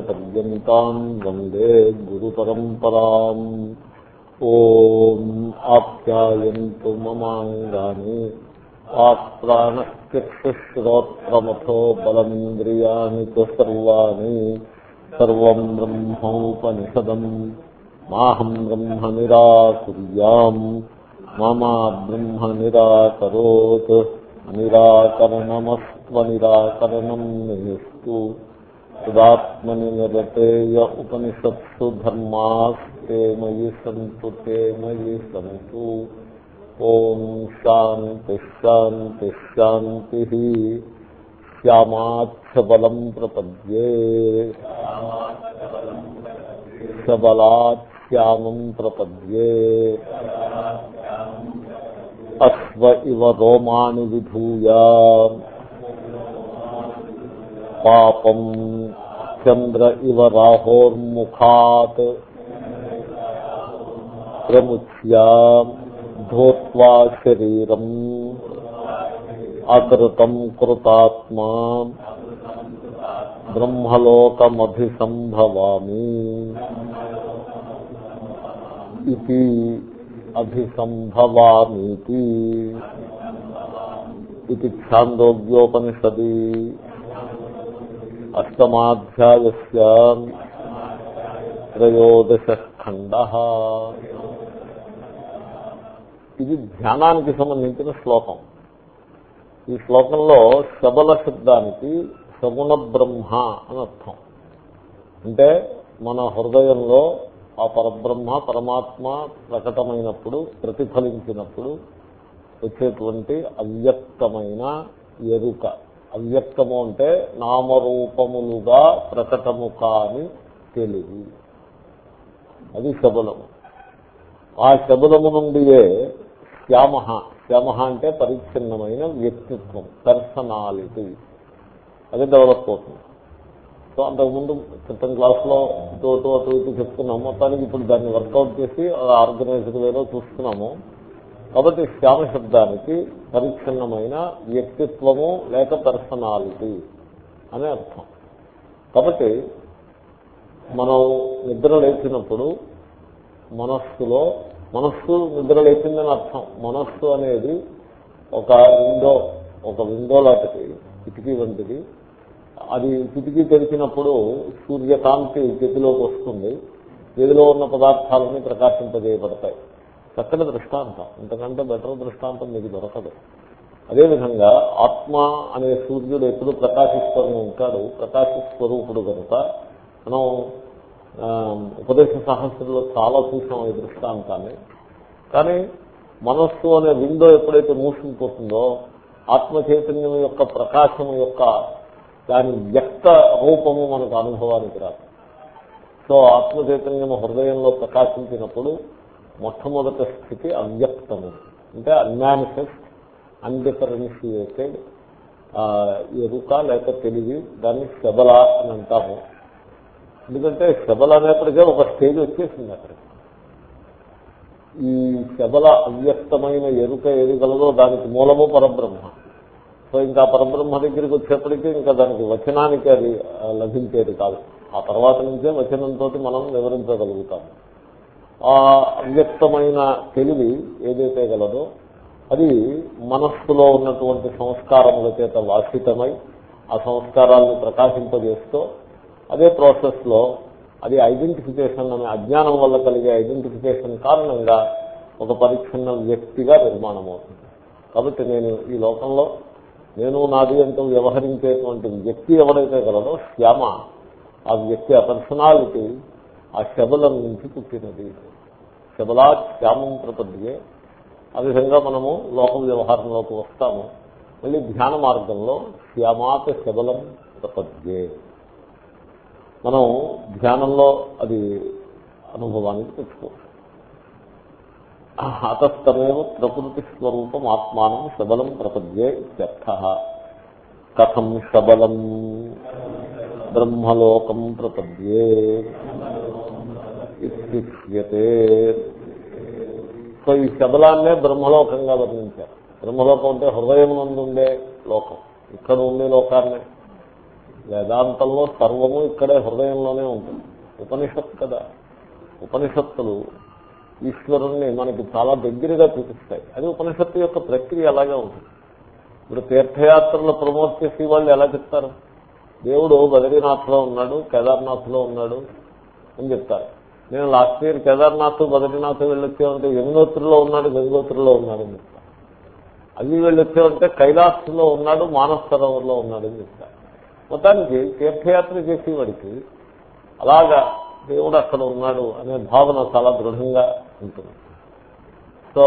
పర్యంతం వందే గురు పరంపరాం ఓం ఆప్యాయంతు మమాంగాని ఆప్రాణశ్రోత్రమథో బలమింద్రియాణి సర్వాణి సర్వం బ్రహ్మోపనిషదం మాహం బ్రహ్మ నిరాకుర్యాం మమా బ్రహ్మ నిరాకరోత్ నిరాకరణమస్వనిరాకరణం నిస్తు తదాత్మని నిరతేయ ఉపనిషత్సు ధర్మాస్తే మయి సంతు తే మయి సంతు ఓం శాంతి శాంతి శాంతి శ్యామాక్షబలం ప్రపద్యే సబలాశ్యామం ప్రపద్యే అశ్వ ఇవ రోమాణి విభూయ పాపం చంద్ర ఇవ రాహోర్ముఖాత్. ప్రముచ్యా ధోత్వా శరీరం. అకృతం కృతాత్మా. బ్రహ్మలోకమభిసంభవామి. ఇది అభిసంభవామీతి. ఇది ఛాందోగ్యోపనిషది. అష్టమాధ్యాయ త్రయోదశ ఖండ. ఇది ధ్యానానికి సంబంధించిన శ్లోకం. ఈ శ్లోకంలో శబల శబ్దానికి సగుణ బ్రహ్మ అని అర్థం. అంటే మన హృదయంలో ఆ పరబ్రహ్మ పరమాత్మ ప్రకటమైనప్పుడు ప్రతిఫలించినప్పుడు వచ్చేటువంటి అవ్యక్తమైన ఎరుక. అవ్యక్తము అంటే నామరూపములుగా ప్రకటము కాని తెలివి. అది శబలము. ఆ శబలము నుండియే శ్యామ శ్యామ అంటే పరిచ్ఛిన్నమైన వ్యక్తిత్వం పర్సనాలిటీ అది డెవలప్ అవుతుంది. సో అంతకుముందు క్రితం క్లాస్లో ఇటు అటు అటు ఇటు చెప్తున్నాము. మొత్తానికి ఇప్పుడు దాన్ని వర్కౌట్ చేసి ఆర్గనైజ్డ్ వేలో చూస్తున్నాము. కాబట్టి శ్యామ శబ్దానికి పరిచ్ఛిన్నమైన వ్యక్తిత్వము లేక పర్సనాలిటీ అనే అర్థం. కాబట్టి మనం నిద్ర లేచినప్పుడు మనస్సులో మనస్సు నిద్ర లేచిందని అర్థం. మనస్సు అనేది ఒక విండో ఒక విండో లాంటిది కిటికీ వంటిది. అది కిటికీ తెరిచినప్పుడు సూర్యకాంతి గదిలోకి వస్తుంది. గదిలో ఉన్న పదార్థాలన్నీ ప్రకాశింపజేయబడతాయి. చక్కని దృష్టాంతం. ఇంతకంటే బెటర్ దృష్టాంతం మీకు దొరకదు. అదేవిధంగా ఆత్మ అనే సూర్యుడు ఎప్పుడు ప్రకాశిస్తూనే ఉంటాడు. ప్రకాశ స్వరూపుడు కనుక మనం ఉపదేశ సహస్రంలో చాలా చూసాం ఈ దృష్టాంతాన్ని. కానీ మనస్సు అనే విండో ఎప్పుడైతే మూసుకుపోతుందో ఆత్మ చైతన్యం యొక్క ప్రకాశం యొక్క దాని వ్యక్త రూపము మనకు అనుభవానికి రాదు. సో ఆత్మచైతన్యము హృదయంలో ప్రకాశించినప్పుడు మొట్టమొదటి స్థితి అవ్యక్తము. అంటే అన్మానిఫెస్ట్ అన్డిఫరెన్షియేటెడ్ ఎరుక లేక తెలివి దాన్ని శబల అని అంటాము. ఎందుకంటే శబల అనేప్పటికే ఒక స్టేజ్ వచ్చేసింది అక్కడికి. ఈ శబల అవ్యక్తమైన ఎరుక ఏది కలదో దానికి మూలము పరబ్రహ్మ. సో ఇంకా పరబ్రహ్మ దగ్గరికి వచ్చేప్పటికీ ఇంకా దానికి వచనానికి అది లభించేది కాదు. ఆ తర్వాత నుంచే వచనంతో మనం వివరించగలుగుతాము ఆ అవ్యక్తమైన తెలివి ఏదైతే గలదో అది మనస్సులో ఉన్నటువంటి సంస్కారముల చేత వాసితమై ఆ సంస్కారాలను ప్రకాశింపజేస్తూ అదే ప్రాసెస్లో అది ఐడెంటిఫికేషన్ అనే అజ్ఞానం వల్ల కలిగే ఐడెంటిఫికేషన్ కారణంగా ఒక పరిచ్ఛిన్న వ్యక్తిగా నిర్మాణం అవుతుంది కాబట్టి నేను ఈ లోకంలో నేను నాది అంటూ వ్యవహరించేటువంటి వ్యక్తి ఎవరైతే కలదో శ్యామ ఆ వ్యక్తి ఆ పర్సనాలిటీ ఆ శబలం నుంచి పుట్టినది. శబలా శ్యామం ప్రపద్యే ఆ విధంగా మనము లోక వ్యవహారంలోకి వస్తాము. మళ్ళీ ధ్యాన మార్గంలో శ్యామాత శబలం ప్రపద్యే మనం ధ్యానంలో అది అనుభవానికి తెచ్చుకోవచ్చు. అతస్తమేవ ప్రకృతి స్వరూపం ఆత్మానం శబలం ప్రపద్యే ఇత్యర్థ. కథం శబలం బ్రహ్మలోకం ప్రపద్యే ఇత్యుచ్యతే. సో ఈ శబలాన్నే బ్రహ్మలోకంగా వర్ణించారు. బ్రహ్మలోకం అంటే హృదయం నందుండే లోకం. ఇక్కడ ఉండే లోకాన్నే. వేదాంతంలో సర్వము ఇక్కడే హృదయంలోనే ఉంటుంది. ఉపనిషత్ కదా. ఉపనిషత్తులు ఈశ్వరుణ్ణి మనకి చాలా దగ్గరగా చూపిస్తాయి. అది ఉపనిషత్తు యొక్క ప్రక్రియ అలాగే ఉంటుంది. ఇప్పుడు తీర్థయాత్రలు ప్రమోట్ చేసే వాళ్ళు ఎలా చెప్తారు? దేవుడు బద్రీనాథ్లో ఉన్నాడు కేదార్నాథ్లో ఉన్నాడు అని చెప్తారు. నేను లాస్ట్ ఇయర్ కేదార్నాథ్ బద్రీనాథ్ వెళ్ళొచ్చామంటే యమునోత్రిలో ఉన్నాడు గంగోత్రిలో ఉన్నాడు అని చెప్తారు. అవి వెళ్ళొచ్చామంటే కైలాసంలో ఉన్నాడు మానస్ సరోవర్లో ఉన్నాడు అని చెప్తారు. మొత్తానికి తీర్థయాత్ర చేసేవాడికి అలాగా దేవుడు అక్కడ ఉన్నాడు అనే భావన చాలా దృఢంగా ఉంటుంది. సో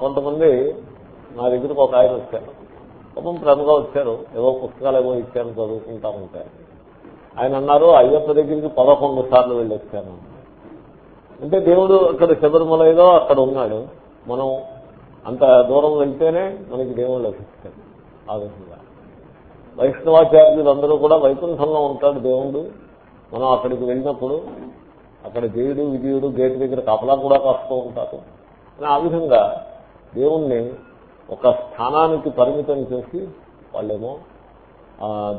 కొంతమంది నా దగ్గరకు ఒక ఆయన వచ్చారు. పాపం ప్రేమగా వచ్చారు. ఏవో పుస్తకాలు ఏవో ఇచ్చాను చదువుకుంటా ఉంటారు ఆయన అన్నారు అయ్యప్ప దగ్గరికి పదకొండు సార్లు వెళ్ళొచ్చాను. అంటే దేవుడు అక్కడ శబరిమల ఏదో అక్కడ ఉన్నాడు. మనం అంత దూరం వెళ్తేనే మనకి దేవుడు లభిస్తాడు. ఆ విధంగా. వైష్ణవాచార్యులు అందరూ కూడా వైకుంఠంలో ఉంటాడు దేవుడు. మనం అక్కడికి వెళ్ళినప్పుడు అక్కడ జయుడు విజయుడు గేటు దగ్గర కపలా కూడా కాస్తూ ఉంటారు. ఆ విధంగా దేవుణ్ణి ఒక స్థానానికి పరిమితం చేసి వాళ్ళేమో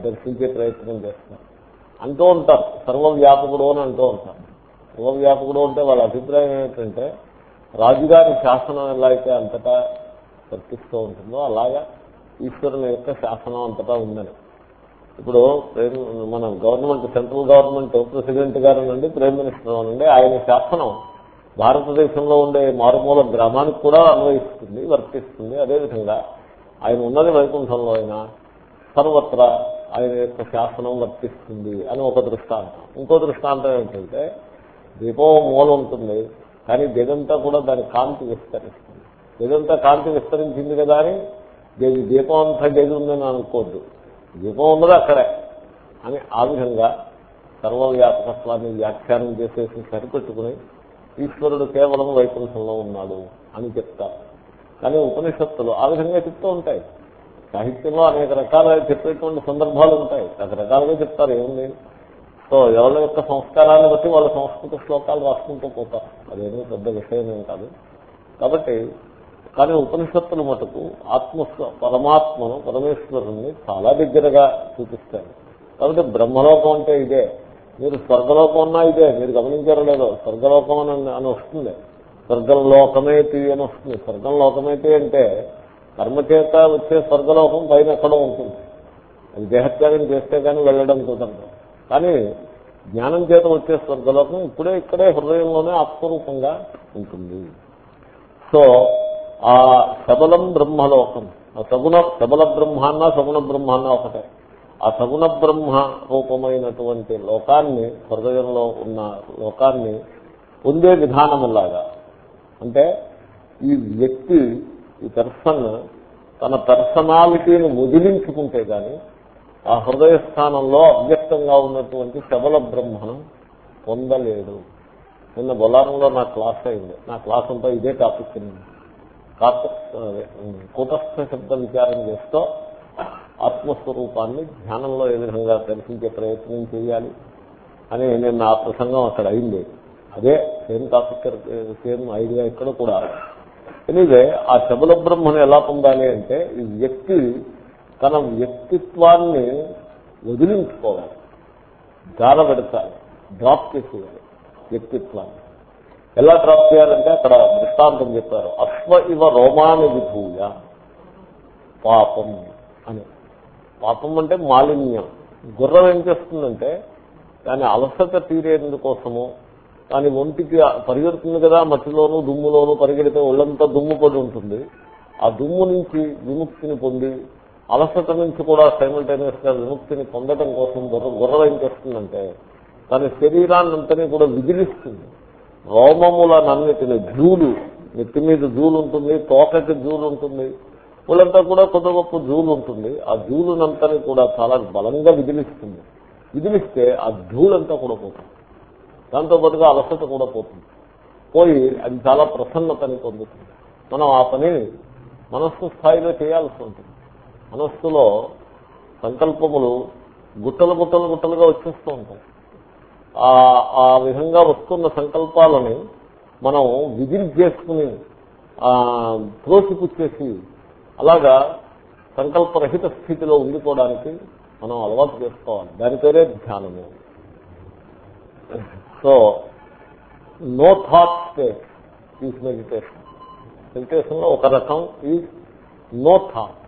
దర్శించే ప్రయత్నం చేస్తారు. అంటూ ఉంటారు. సర్వవ్యాపకుడు అని అంటూ ఉంటారు. సర్వవ్యాపకుడు అంటే వాళ్ళ అభిప్రాయం ఏంటంటే రాజుగారి శాసనం ఎలా అయితే అంతటా వర్తిస్తూ ఉంటుందో అలాగా ఈశ్వరుని యొక్క శాసనం అంతటా ఉందని. ఇప్పుడు మన గవర్నమెంట్ సెంట్రల్ గవర్నమెంట్ ప్రెసిడెంట్ గారు నుండి ప్రైమ్ మినిస్టర్ అనండి ఆయన శాసనం భారతదేశంలో ఉండే మారుమూల గ్రామానికి కూడా అన్వయిస్తుంది వర్తిస్తుంది. అదేవిధంగా ఆయన ఉన్నది వైకుంఠంలో అయినా సర్వత్రా ఆయన యొక్క శాసనం వర్తిస్తుంది అని ఒక దృష్టాంతం. ఇంకో దృష్టాంతం ఏంటంటే దీపం మూల ఉంటుంది కానీ గదంతా కూడా దాని కాంతి విస్తరిస్తుంది. గదంతా కాంతి విస్తరించింది కదా అని దీపం అంతా గది ఉందని అనుకోద్దు. దీపం ఉన్నది అక్కడే. అని ఆ విధంగా సర్వవ్యాపకత్వాన్ని వ్యాఖ్యానం చేసేసి సరిపెట్టుకుని ఈశ్వరుడు కేవలం వైకుంఠంలో ఉన్నాడు అని చెప్తారు. కానీ ఉపనిషత్తులు ఆ విధంగా చెప్తూ ఉంటాయి. సాహిత్యంలో అనేక రకాలుగా చెప్పేటువంటి సందర్భాలు ఉంటాయి. రకరకాలుగా చెప్తారు ఏముంది? సో ఎవరి యొక్క సంస్కారాన్ని బట్టి వాళ్ళ సంస్కృత శ్లోకాలు రాసుకుంటూ పోతారు. అదేమీ పెద్ద విషయం ఏం కాదు. కాబట్టి కానీ ఉపనిషత్తులు మటుకు ఆత్మ పరమాత్మను పరమేశ్వరుని చాలా దగ్గరగా చూపిస్తాయి. కాబట్టి బ్రహ్మలోకం అంటే ఇదే. మీరు స్వర్గలోకం ఉన్నా ఇదే. మీరు గమనించారో లేదో? స్వర్గలోకం అని అని వస్తుంది. స్వర్గం లోకమేతి అని వస్తుంది. స్వర్గం లోకమేతి అంటే కర్మచేత వచ్చే స్వర్గలోకం పైన ఎక్కడో ఉంటుంది. అది దేహత్యాగం చేస్తే కానీ వెళ్ళడం కుదరదు. కానీ జ్ఞానం చేత వచ్చే స్వర్గలోకం ఇప్పుడే ఇక్కడే హృదయంలోనే ఆత్మరూపంగా ఉంటుంది. సో ఆ సబలం బ్రహ్మలోకం. ఆ సగుణ సబల బ్రహ్మాన్న సగుణ బ్రహ్మాన్న ఒకటే. ఆ సగుణ బ్రహ్మ రూపమైనటువంటి లోకాన్ని హృదయంలో ఉన్న లోకాన్ని పొందే విధానములాగా. అంటే ఈ వ్యక్తి ఈ పర్సన్ తన పర్సనాలిటీని ముదిలించుకుంటే గాని ఆ హృదయ స్థానంలో అవ్యక్తంగా ఉన్నటువంటి శబల బ్రహ్మను పొందలేడు. నిన్న బొలారంలో నా క్లాస్ అయింది. నా క్లాస్ అంతా ఇదే టాపిక్ కూటస్థ శబ్ద విచారం చేస్తూ ఆత్మస్వరూపాన్ని ధ్యానంలో ఏ విధంగా దర్శించే ప్రయత్నం చేయాలి అని నేను ఆ ప్రసంగం అక్కడ అయింది. అదే సేమ్ టాపిక్ సేమ్ ఐడియా ఇక్కడ కూడా. ఎనివే ఆ శబల బ్రహ్మను ఎలా పొందాలి అంటే ఈ వ్యక్తి తన వ్యక్తిత్వాన్ని వదిలించుకోవాలి. దాన పెడతాలి. డ్రాప్ చేసేయాలి వ్యక్తిత్వాన్ని. ఎలా డ్రాప్ చేయాలంటే అక్కడ దృష్టాంతం చెప్పారు. అశ్వ ఇవ రోమాని విభూయ పాపం అని. పాపం అంటే మాలిన్యం. గుర్రం ఏం చేస్తుందంటే దాని అలసట తీరేందుకోసము దాని ఒంటికి పరిగెడుతుంది కదా మట్టిలోను దుమ్ములోను పరిగెడితే ఒళ్ళంతా దుమ్ము పడి ఉంటుంది. ఆ దుమ్ము నుంచి విముక్తిని పొంది అలసట నుంచి కూడా సైమల్టేనియస్గా విముక్తిని పొందడం కోసం గుర్ర గుర్రం ఏం చేస్తుందంటే తన శరీరాన్నంతని కూడా విదిలిస్తుంది. రోమములనన్నిటిని జూలు నెత్తి మీద జూలు ఉంటుంది తోకకి జూలు ఉంటుంది వాళ్ళంతా కూడా కొత్త గొప్ప జూలు ఉంటుంది ఆ జూలునంతని కూడా చాలా బలంగా విదిలిస్తుంది. విదిలిస్తే ఆ ధూళంతా కూడా పోతుంది. దాంతో పాటుగా అలసట కూడా పోతుంది. పోయి అది చాలా ప్రసన్నతని పొందుతుంది. మనం ఆ పని మనస్సు స్థాయిలో చేయాల్సి ఉంటుంది. మనస్సులో సంకల్పములు గుట్టలు గుట్టలు గుట్టలుగా వచ్చేస్తూ ఉంటాయి. ఆ విధంగా వస్తున్న సంకల్పాలని మనం విధిని చేసుకుని త్రోసిపుచ్చేసి అలాగా సంకల్పరహిత స్థితిలో ఉండిపోవడానికి మనం అలవాటు చేసుకోవాలి. దాని పేరే ధ్యానము. So no thought state is meditation మెడిటేషన్లో ఒక రకం is no thought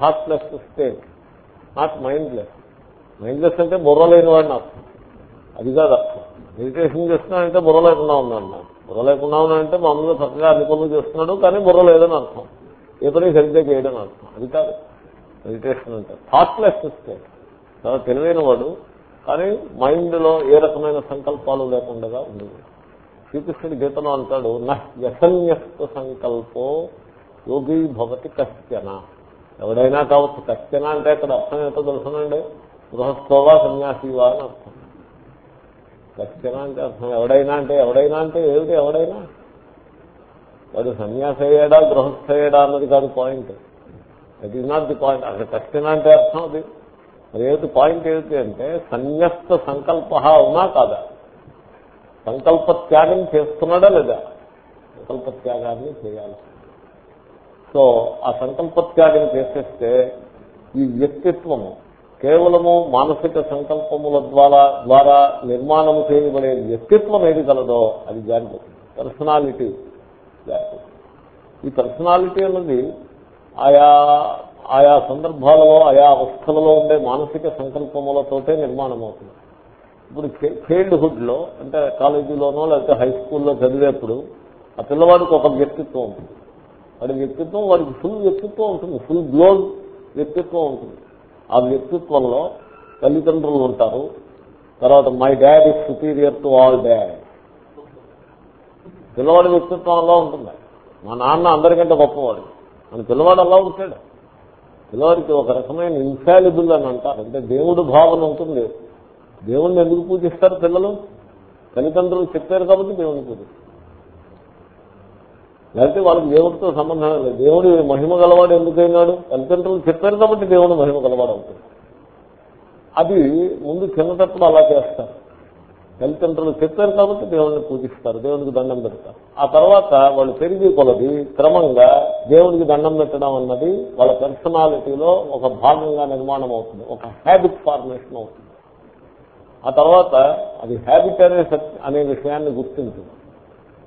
thoughtless state not mindless mindless అంటే బుర్ర లేని వాడిని అర్థం. అది కాదు అర్థం. మెడిటేషన్ చేస్తున్నానంటే బుర్ర లేకుండా ఉన్నాడు బుర్ర లేకుండా ఉన్నానంటే మామూలుగా చక్కగా అన్ని పనులు చేస్తున్నాడు కానీ బుర్ర లేదని అర్థం. ఏ పని సరిగ్గా చేయడం అర్థం. అది కాదు. మెడిటేషన్ అంటే థాట్లెస్ స్టేట్ చాలా తెలివైన వాడు కానీ మైండ్లో ఏ రకమైన సంకల్పాలు లేకుండా ఉంది శ్రీకృష్ణుడి గీతలో అంటాడు నసన్యస్త సంకల్పో యోగి భవతి కశ్చన. ఎవడైనా కావచ్చు కశ్చన అంటే అక్కడ అర్థం ఏంటో తెలుసునండి. గృహస్థోవా సన్యాసివా అని అర్థం. కశ్చన అంటే అర్థం. ఎవడైనా అంటే ఎవడైనా అంటే ఏమిటి ఎవడైనా? వాడు సన్యాస అయ్యాడా గృహస్థ అయ్యాడా అన్నది కాదు point. That is not the point అక్కడ కశ్చన అంటే అర్థం అది. మరి ఏమిటి పాయింట్ ఏమిటి అంటే సన్యస్త సంకల్ప ఉన్నా కాదా? సంకల్ప త్యాగం చేస్తున్నాడా లేదా? సంకల్ప త్యాగాన్ని చేయాలి సో ఆ సంకల్ప త్యాగం చేసేస్తే ఈ వ్యక్తిత్వము కేవలము మానసిక సంకల్పముల ద్వారా ద్వారా నిర్మాణము చేయబడే వ్యక్తిత్వం ఏది కలదో అది జారిపోతుంది. పర్సనాలిటీ జారిపోతుంది. ఈ పర్సనాలిటీ అన్నది ఆయా ఆయా సందర్భాలలో ఆయా అవస్థలలో ఉండే మానసిక సంకల్పములతోటే నిర్మాణం అవుతుంది ఇప్పుడు చైల్డ్హుడ్లో అంటే కాలేజీలోనో లేకపోతే హై స్కూల్లో చదివేప్పుడు ఆ పిల్లవాడికి ఒక వ్యక్తిత్వం ఉంటుంది. వాడి వ్యక్తిత్వం వాడికి ఫుల్ వ్యక్తిత్వం ఉంటుంది. ఫుల్ గ్లోన్ వ్యక్తిత్వం ఉంటుంది. ఆ వ్యక్తిత్వంలో తల్లిదండ్రులు ఉంటారు. తర్వాత my dad is superior to all dad పిల్లవాడి వ్యక్తిత్వం అలా ఉంటుంది. మా నాన్న అందరికంటే గొప్పవాడు. మన పిల్లవాడు అలా ఉంటాడు. పిల్లవాడికి ఒక రకమైన ఇన్ఫాలిబుల్ అని అంటారు. అంటే దేవుడు భావన ఉంటుంది. దేవుణ్ణి ఎందుకు పూజిస్తారు పిల్లలు? తల్లిదండ్రులు చెప్పారు కాబట్టి దేవుణ్ణి పూజిస్తారు. లేకపోతే వాళ్ళకి దేవుడితో సంబంధం లేదు. దేవుడు మహిమ గలవాడు ఎందుకైనాడు? తల్లిదండ్రులు చెప్పారు కాబట్టి దేవుడు మహిమ గలవాడు అవుతుంది అది ముందు చిన్నటప్పుడు అలా చేస్తారు. తల్లిదండ్రులు చెప్పారు కాబట్టి దేవుడిని పూజిస్తారు. దేవునికి దండం పెడతారు. ఆ తర్వాత వాళ్ళు పెరిగి కొలది క్రమంగా దేవునికి దండం పెట్టడం అన్నది వాళ్ళ పర్సనాలిటీలో ఒక భాగంగా నిర్మాణం అవుతుంది ఒక హ్యాబిట్ ఫార్మేషన్ అవుతుంది. ఆ తర్వాత అది హ్యాబిట్ అనే అనే విషయాన్ని గుర్తించింది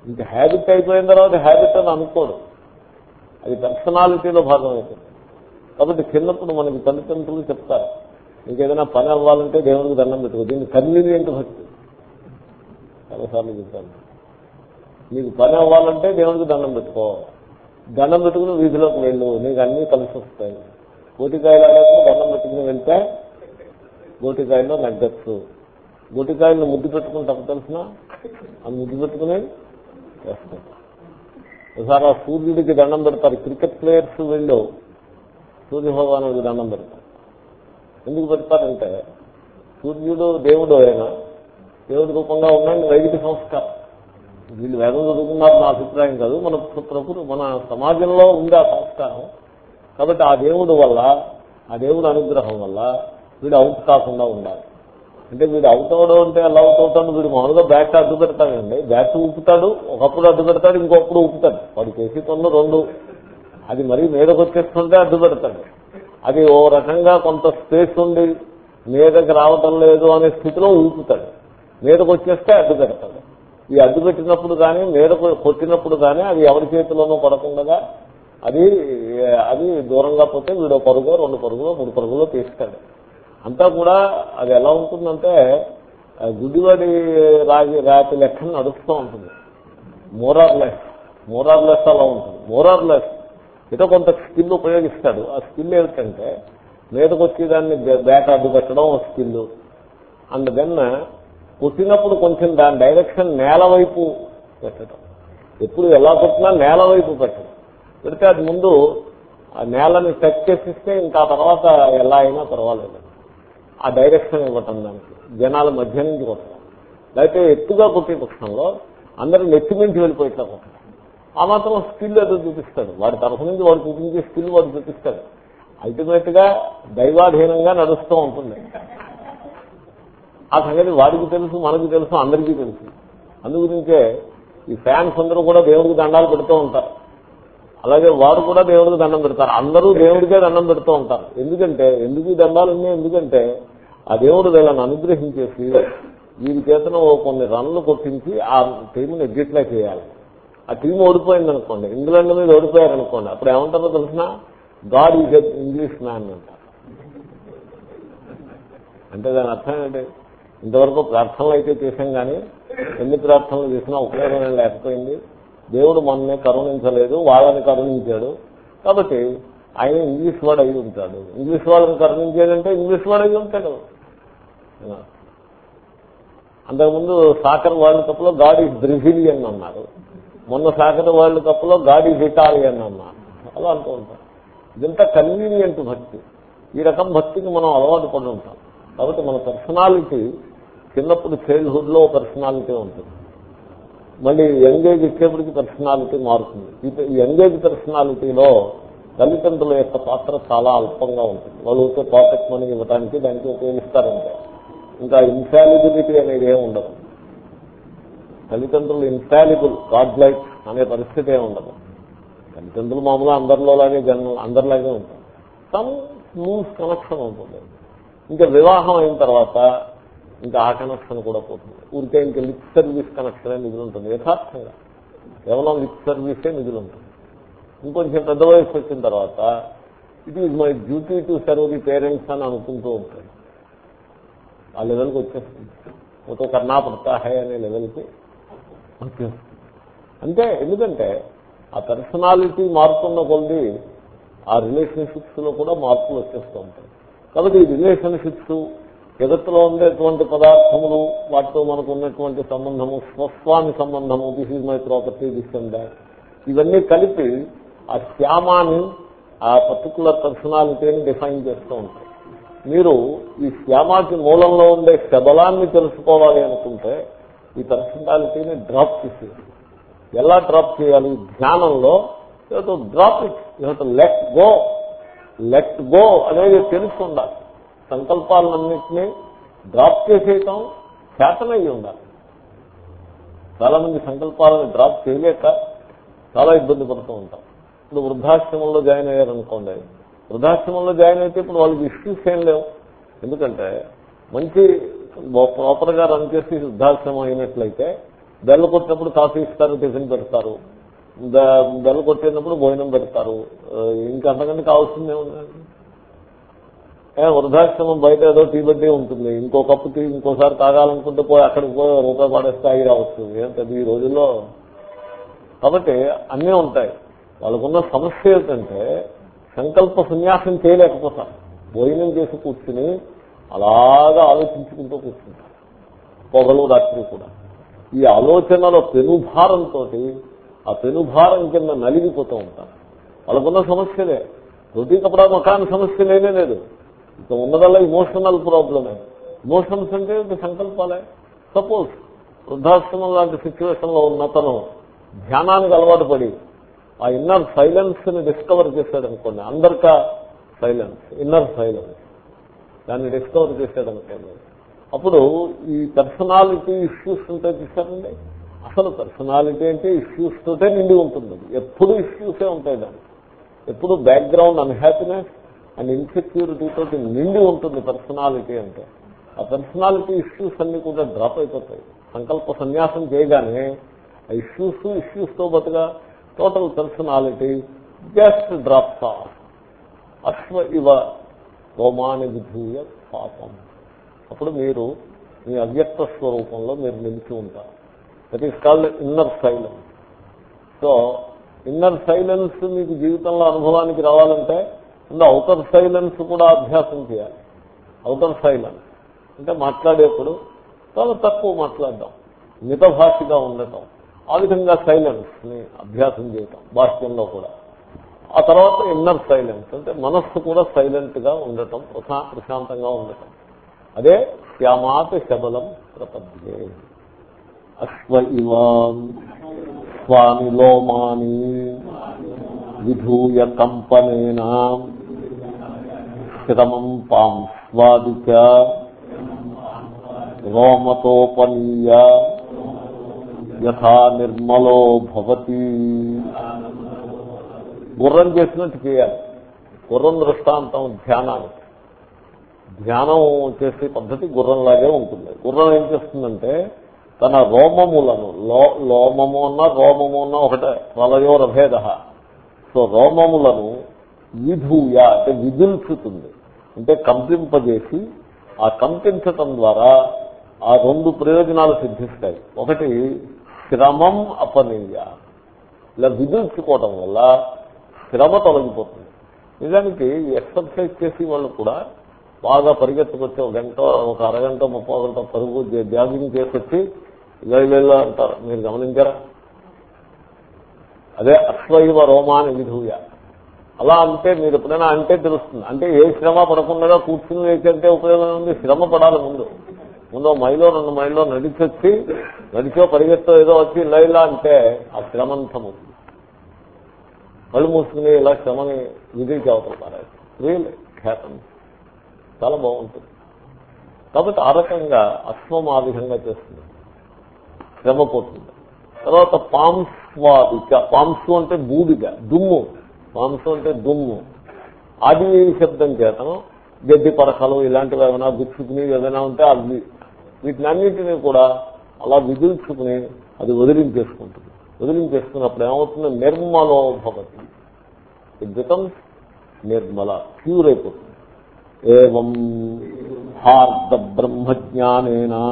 ఇంకా హ్యాబిట్ అయిపోయిన తర్వాత హ్యాబిట్ అని అనుకోడు. అది పర్సనాలిటీలో భాగం అవుతుంది కాబట్టి చిన్నప్పుడు మనకి తల్లిదండ్రులు చెప్తారు ఇంకేదైనా పని అవ్వాలంటే దేవునికి దండం పెట్టుకో. దీన్ని కన్వీనియంట్ భక్తి. చాలాసార్లు చెప్తాను నీకు పని అవ్వాలంటే దేవునికి దండం పెట్టుకో. దండం పెట్టుకుని వీధిలోకి వెళ్ళు. నీకు అన్నీ కలిసి వస్తాయి. గోటికాయలు దండం పెట్టుకుని వెళ్తే గోటికాయల్లో నగ్గచ్చు. గోటికాయలను ముద్దు పెట్టుకుంటాం తెలిసిన? ఆ ముద్దు పెట్టుకుని ఒకసారి ఆ సూర్యుడికి దండం పెడతారు. క్రికెట్ ప్లేయర్స్ వెళ్ళు. సూర్య భగవానుడికి దండం పెడతారు. ఎందుకు పెడతారంటే సూర్యుడు దేవుడు అయినా దేవుడి రూపంగా ఉన్నాడు. వైదిక సంస్కారం. వీళ్ళు వేదం చదువుకున్నారు. నా అభిప్రాయం కాదు. మన ప్రకృతి మన సమాజంలో ఉంది ఆ సంస్కారం. కాబట్టి ఆ దేవుడు వల్ల ఆ దేవుడి అనుగ్రహం వల్ల వీడు అవుట్ కాకుండా ఉండాలి. అంటే వీడు అవుతాడు అంటే ఎలా అవుతాడు వీడు మామూలుగా బ్యాట్ అడ్డు పెడతాడండి. బ్యాట్ ఊపుతాడు ఒకప్పుడు అడ్డు పెడతాడు ఇంకొకప్పుడు ఊపుతాడు. వాడు చేసే పనులు రెండు. అది మరీ మీదకి వచ్చేస్తుంటే అడ్డు పెడతాడు. అది ఓ రకంగా కొంత స్పేస్ ఉండి మీదకి రావటం లేదు అనే స్థితిలో ఊపుతాడు. మీదకు వచ్చేస్తే అడ్డు పెడతాడు. ఈ అడ్డు పెట్టినప్పుడు కానీ మీదకు కొట్టినప్పుడు కానీ అది ఎవరి చేతిలోనూ పడకుండా అది అది దూరంగా పోతే వీడో పరుగు రెండు పరుగులో మూడు పరుగులో తీస్తాడు. అంతా కూడా అది ఎలా ఉంటుందంటే గుడ్డివాడి రాగి రాతి లెక్కను నడుస్తూ ఉంటుంది. మోరార్లెస్ మోరార్లెస్ అలా ఉంటుంది. మోరార్లెస్. ఏదో కొంత స్కిల్ ఉపయోగిస్తాడు. ఆ స్కిల్ ఏమిటంటే మీదకి వచ్చేదాన్ని బ్యాట్ అడ్డు పెట్టడం స్కిల్ అండ్ దెన్ కొట్టినప్పుడు కొంచెం దాని డైరెక్షన్ నేల వైపు పెట్టడం. ఎప్పుడు ఎలా కొట్టినా నేల వైపు పెట్టడం. పెడితే అది ముందు ఆ నేలని టచ్ చేసిస్తే ఇంకా తర్వాత ఎలా అయినా పర్వాలేదు. ఆ డైరెక్షన్ ఇవ్వటం దానికి. జనాల మధ్య నుంచి కొట్టడం లేకపోతే ఎత్తుగా కొట్టే పక్షంలో అందరూ నెత్తి నుంచి వెళ్ళిపోయిట్లా కొట్టడం ఆ మాత్రం స్కిల్ ఏదో చూపిస్తాడు. వాడి తరఫు నుంచి వాడు చూపించే స్కిల్ వాడు చూపిస్తాడు. అల్టిమేట్గా దైవాధీనంగా నడుస్తూ ఉంటుంది. ఆ సంగతి వాడికి తెలుసు మనకు తెలుసు అందరికీ తెలుసు. అందు గురించే ఈ ఫ్యాన్స్ అందరూ కూడా దేవుడికి దండాలు పెడుతూ ఉంటారు. అలాగే వారు కూడా దేవుడికి దండం పెడతారు. అందరూ దేవుడికే దండం పెడుతూ ఉంటారు. ఎందుకంటే ఎందుకు దండాలన్నీ ఎందుకంటే ఆ దేవుడు వీళ్ళని అనుగ్రహించేసి వీరి చేతన ఓ కొన్ని రన్లు కొట్టించి ఆ టీంని ఎగ్జిట్లా చేయాలి. ఆ టీం ఓడిపోయింది అనుకోండి ఇంగ్లాండ్ మీద ఓడిపోయారు అనుకోండి అప్పుడు ఏమంటారో తెలిసిన? గాడ్ ఈజ్ ఇంగ్లీష్ మ్యాన్ అంటారు అంటే దాని అర్థం ఏంటి? ఇంతవరకు ప్రార్థనలు అయితే చేశాం కానీ ఎన్ని ప్రార్థనలు చేసినా ఉపయోగం లేకపోయింది. దేవుడు మనల్ని కరుణించలేదు వాళ్ళని కరుణించాడు. కాబట్టి ఆయన ఇంగ్లీష్ వాడు అయి ఉంటాడు. ఇంగ్లీష్ వాళ్ళని కరుణించాడంటే ఇంగ్లీష్ వాడు అయి ఉంటాడు. అంతకుముందు సాకర్ వరల్డ్ కప్లో గాడ్ ఈజ్ బ్రెజిలియన్ అన్నారు. మొన్న సాకర్ వరల్డ్ కప్లో గాడ్ ఈజ్ ఇటాలియన్ అన్నారు. అలా అంటూ ఉంటారు. ఇదంతా కన్వీనియంట్ భక్తి. ఈ రకం భక్తికి మనం అలవాటు పడి ఉంటాం. కాబట్టి మన పర్సనాలిటీ చిన్నప్పుడు చైల్డ్హుడ్లో పర్సనాలిటీ ఉంటుంది. మళ్ళీ యంగేజ్ ఇచ్చేప్పటికి పర్సనాలిటీ మారుతుంది. ఈ ఏజ్ పర్సనాలిటీలో తల్లిదండ్రుల యొక్క పాత్ర చాలా అల్పంగా ఉంటుంది. వాళ్ళు ఊరికే పాకెట్ మనీ ఇవ్వడానికి దానికి ఉపయోగిస్తారంటే. ఇంకా ఇన్ఫాలిబిలిటీ అనేది ఏమి ఉండదు. తల్లిదండ్రులు ఇన్ఫాలిబుల్ గాడ్ లైక్ అనే పరిస్థితి ఏమి ఉండదు. తల్లిదండ్రులు మామూలుగా అందరిలోలాగే జన్మ అందరిలాగే ఉంటారు. సమ్ స్మూత్ కనెక్షన్ ఉంటుంది. ఇంకా వివాహం అయిన తర్వాత ఇంకా ఆ కనెక్షన్ కూడా పోతుంది. ఊరికే ఇంకా లిప్ సర్వీస్ కనెక్షన్ మిగిలి ఉంటుంది యథార్థంగా. కేవలం లిప్ సర్వీసే నిధులు ఉంటుంది ఇంకొంచెం పెద్ద వయసు వచ్చిన తర్వాత it is my duty to serve the parents అని అనుకుంటూ ఉంటాయి ఆ లెవెల్కి వచ్చేస్తుంది. ఒక కర్ణా పడతా హై అనే లెవెల్కి వచ్చేస్తుంది. అంటే ఎందుకంటే ఆ పర్సనాలిటీ మారుతున్న కొద్ది ఆ రిలేషన్షిప్స్లో కూడా మార్పులు వచ్చేస్తూ ఉంటాయి. కాబట్టి ఈ రిలేషన్షిప్స్ జగత్తులో ఉండేటువంటి పదార్థములు వాటితో మనకు ఉన్నటువంటి సంబంధము స్వస్వామి సంబంధము this is my property this and that ఇవన్నీ కలిపి ఆ శ్యామాన్ని ఆ పర్టికులర్ పర్సనాలిటీని డిఫైన్ చేస్తూ ఉంటాయి. మీరు ఈ శ్యామాకి మూలంలో ఉండే శబలాన్ని తెలుసుకోవాలి అనుకుంటే ఈ పర్సనాలిటీని డ్రాప్ చేసేది ఎలా డ్రాప్ చేయాలి? ధ్యానంలో drop it let go let go అనేది తెలుసుకుండాలి సంకల్పాలన్నింటినీ డ్రాప్ చేసేయటం చేతనయ్యి ఉండాలి. చాలా మంది సంకల్పాలను డ్రాప్ చేయలేక చాలా ఇబ్బంది పడుతూ ఉంటాం. ఇప్పుడు వృద్ధాశ్రమంలో జాయిన్ అయ్యారనుకోండి. వృద్ధాశ్రమంలో జాయిన్ అయితే ఇప్పుడు వాళ్ళకి ఇష్యూస్ ఏం లేవు. ఎందుకంటే మంచి ప్రాపర్గా రన్ చేసి వృద్ధాశ్రమం అయినట్లయితే బెల్ల కొట్టినప్పుడు కాఫీ ఇస్తారు టిఫిన్ పెడతారు. బెల్ల కొట్టేటప్పుడు భోజనం పెడతారు. ఇంకా అంతకంటే కావాల్సిందే ఉందండి వృద్ధాశ్రమం బయట ఏదో టీ బడ్డీ ఉంటుంది. ఇంకో కప్పు టీ ఇంకోసారి తాగాలనుకుంటే పోయి అక్కడికి పోయి రూపాయి పడేస్తే ఆగి రావచ్చు. ఏంటది ఈ రోజుల్లో? కాబట్టి అన్నీ ఉంటాయి. వాళ్ళకున్న సమస్య ఏంటంటే సంకల్ప సన్యాసం చేయలేకపోతారు. భోజనం చేసి కూర్చుని అలాగా ఆలోచించుకుంటూ కూర్చుంటారు. పొగలు రాత్రి కూడా. ఈ ఆలోచనలో పెనుభారంతో ఆ పెనుభారం కింద నలిగిపోతూ ఉంటారు. వాళ్ళకున్న సమస్యలే. రొటీ కపడా మకాన్ సమస్య లేనే లేదు. ఇక ఉన్నదల్లా ఇమోషనల్ ప్రాబ్లమే ఇమోషన్స్ అంటే సంకల్పాలే. సపోజ్ వృద్ధాశ్రమం లాంటి సిచ్యువేషన్లో ఉన్నతను ధ్యానానికి అలవాటు పడి ఆ ఇన్నర్ సైలెన్స్ని డిస్కవర్ చేశాడు అనుకోండి అందరికా సైలెన్స్ ఇన్నర్ సైలెన్స్ దాన్ని డిస్కవర్ చేశాడు అనుకోండి అప్పుడు ఈ పర్సనాలిటీ ఇష్యూస్ ఉంటాయి చూసారండి అసలు పర్సనాలిటీ అంటే ఇష్యూస్ తోటే నిండి ఉంటుంది. ఎప్పుడు ఇష్యూసే ఉంటాయి దాన్ని ఎప్పుడు బ్యాక్గ్రౌండ్ అన్హ్యాపీనెస్ అండ్ ఇన్సెక్యూరిటీ తోటి నిండి ఉంటుంది పర్సనాలిటీ అంటే ఆ పర్సనాలిటీ ఇష్యూస్ అన్ని కూడా డ్రాప్ అయిపోతాయి. సంకల్ప సన్యాసం చేయగానే ఆ ఇష్యూస్ ఇష్యూస్తో బతుగా total personality just drop off అశ్వ ఇవ రోమాని విధూయ పాపం. అప్పుడు మీరు మీ అవ్యక్త స్వరూపంలో మీరు నిలిచి ఉంటారు. That is called inner silence so inner silence మీకు జీవితంలో అనుభవానికి రావాలంటే ముందు అవుటర్ సైలెన్స్ కూడా అభ్యాసం చేయాలి. Outer silence. అంటే మాట్లాడేప్పుడు చాలా తక్కువ మాట్లాడడం. మితభాషిగా ఉండటం. ఆ విధంగా సైలెన్స్ని అభ్యాసం చేయటం భాష్యంలో కూడా. ఆ తర్వాత ఇన్నర్ సైలెన్స్. అంటే మనస్సు కూడా సైలెంట్గా ఉండటం ప్రశాంతంగా ఉండటం. అదే శ్యామాత శబలం ప్రపద్యే. అశ్వ ఇవాన్ స్వామి లోమాని విధూయ కంపనేనా శ్రమం పాంస్వాదిక రోమతోపనీయ. యథా నిర్మలో భవతి. గుర్రం చేసినట్టు చేయాలి. గుర్రం దృష్టాంతం ధ్యానానికి. ధ్యానం చేసే పద్ధతి గుర్రంలాగే ఉంటుంది. గుర్రం ఏం చేస్తుందంటే తన రోమములను లో లోమము అన్న రోమము అన్న ఒకటే ప్రళయోరభేద సో రోమములను విధూయ అంటే విధుల్చుతుంది అంటే కంపింపజేసి ఆ కంపించటం ద్వారా ఆ రెండు ప్రయోజనాలు సిద్ధిస్తాయి. ఒకటి శ్రమం అపనీయ. ఇలా విధుల్చుకోవటం వల్ల శ్రమ తొలగిపోతుంది. నిజానికి ఎక్సర్సైజ్ చేసి వాళ్ళు కూడా బాగా పరిగెత్తుకొచ్చి ఒక గంట ఒక అరగంట ముప్పై గంట పరుగు జాగింగ్ చేసి వచ్చి ఇలా ఇలా అంటారు. మీరు గమనించారా? అదే అశ్వైవ రోమాని విధుయ. అలా అంటే మీరు ఎప్పుడైనా అంటే తెలుస్తుంది. అంటే ఏ శ్రమ పడకుండా కూర్చుని వేకంటే ఉపయోగం ఉంది శ్రమ పడాలి ముందు. ముందు మైలో రెండు మైల్లో నడిచొచ్చి నడిచో పరిగెత్తో ఏదో వచ్చి ఇలా ఇలా అంటే ఆ శ్రమంతము కళ్ళు మూసుకుని ఇలా శ్రమని విధికి అవుతుంటారు రియల్ ఖ్యాతం చాలా బాగుంటుంది. కాబట్టి ఆ రకంగా అశ్వం ఆ విధంగా చేస్తుంది. శ్రమ పోతుంది. తర్వాత పాంస్వాదిక పాంసు అంటే బూడిగ దుమ్ము. మాంసం అంటే దుమ్ము. ఆది శబ్దం చేతను. గడ్డి పరకలు ఇలాంటివి ఏమైనా గుచ్చుకుని ఏదైనా ఉంటే అవి వీటినన్నింటినీ కూడా అలా విదిల్చుకుని అది వదిలించేసుకుంటుంది. వదిలించేసుకున్నప్పుడు ఏమవుతుంది? నిర్మలో భవతి. ఇట్ బికమ్స్ నిర్మల ప్యూర్ అయిపోతుంది. ఏం హార్ద బ్రహ్మజ్ఞానేనా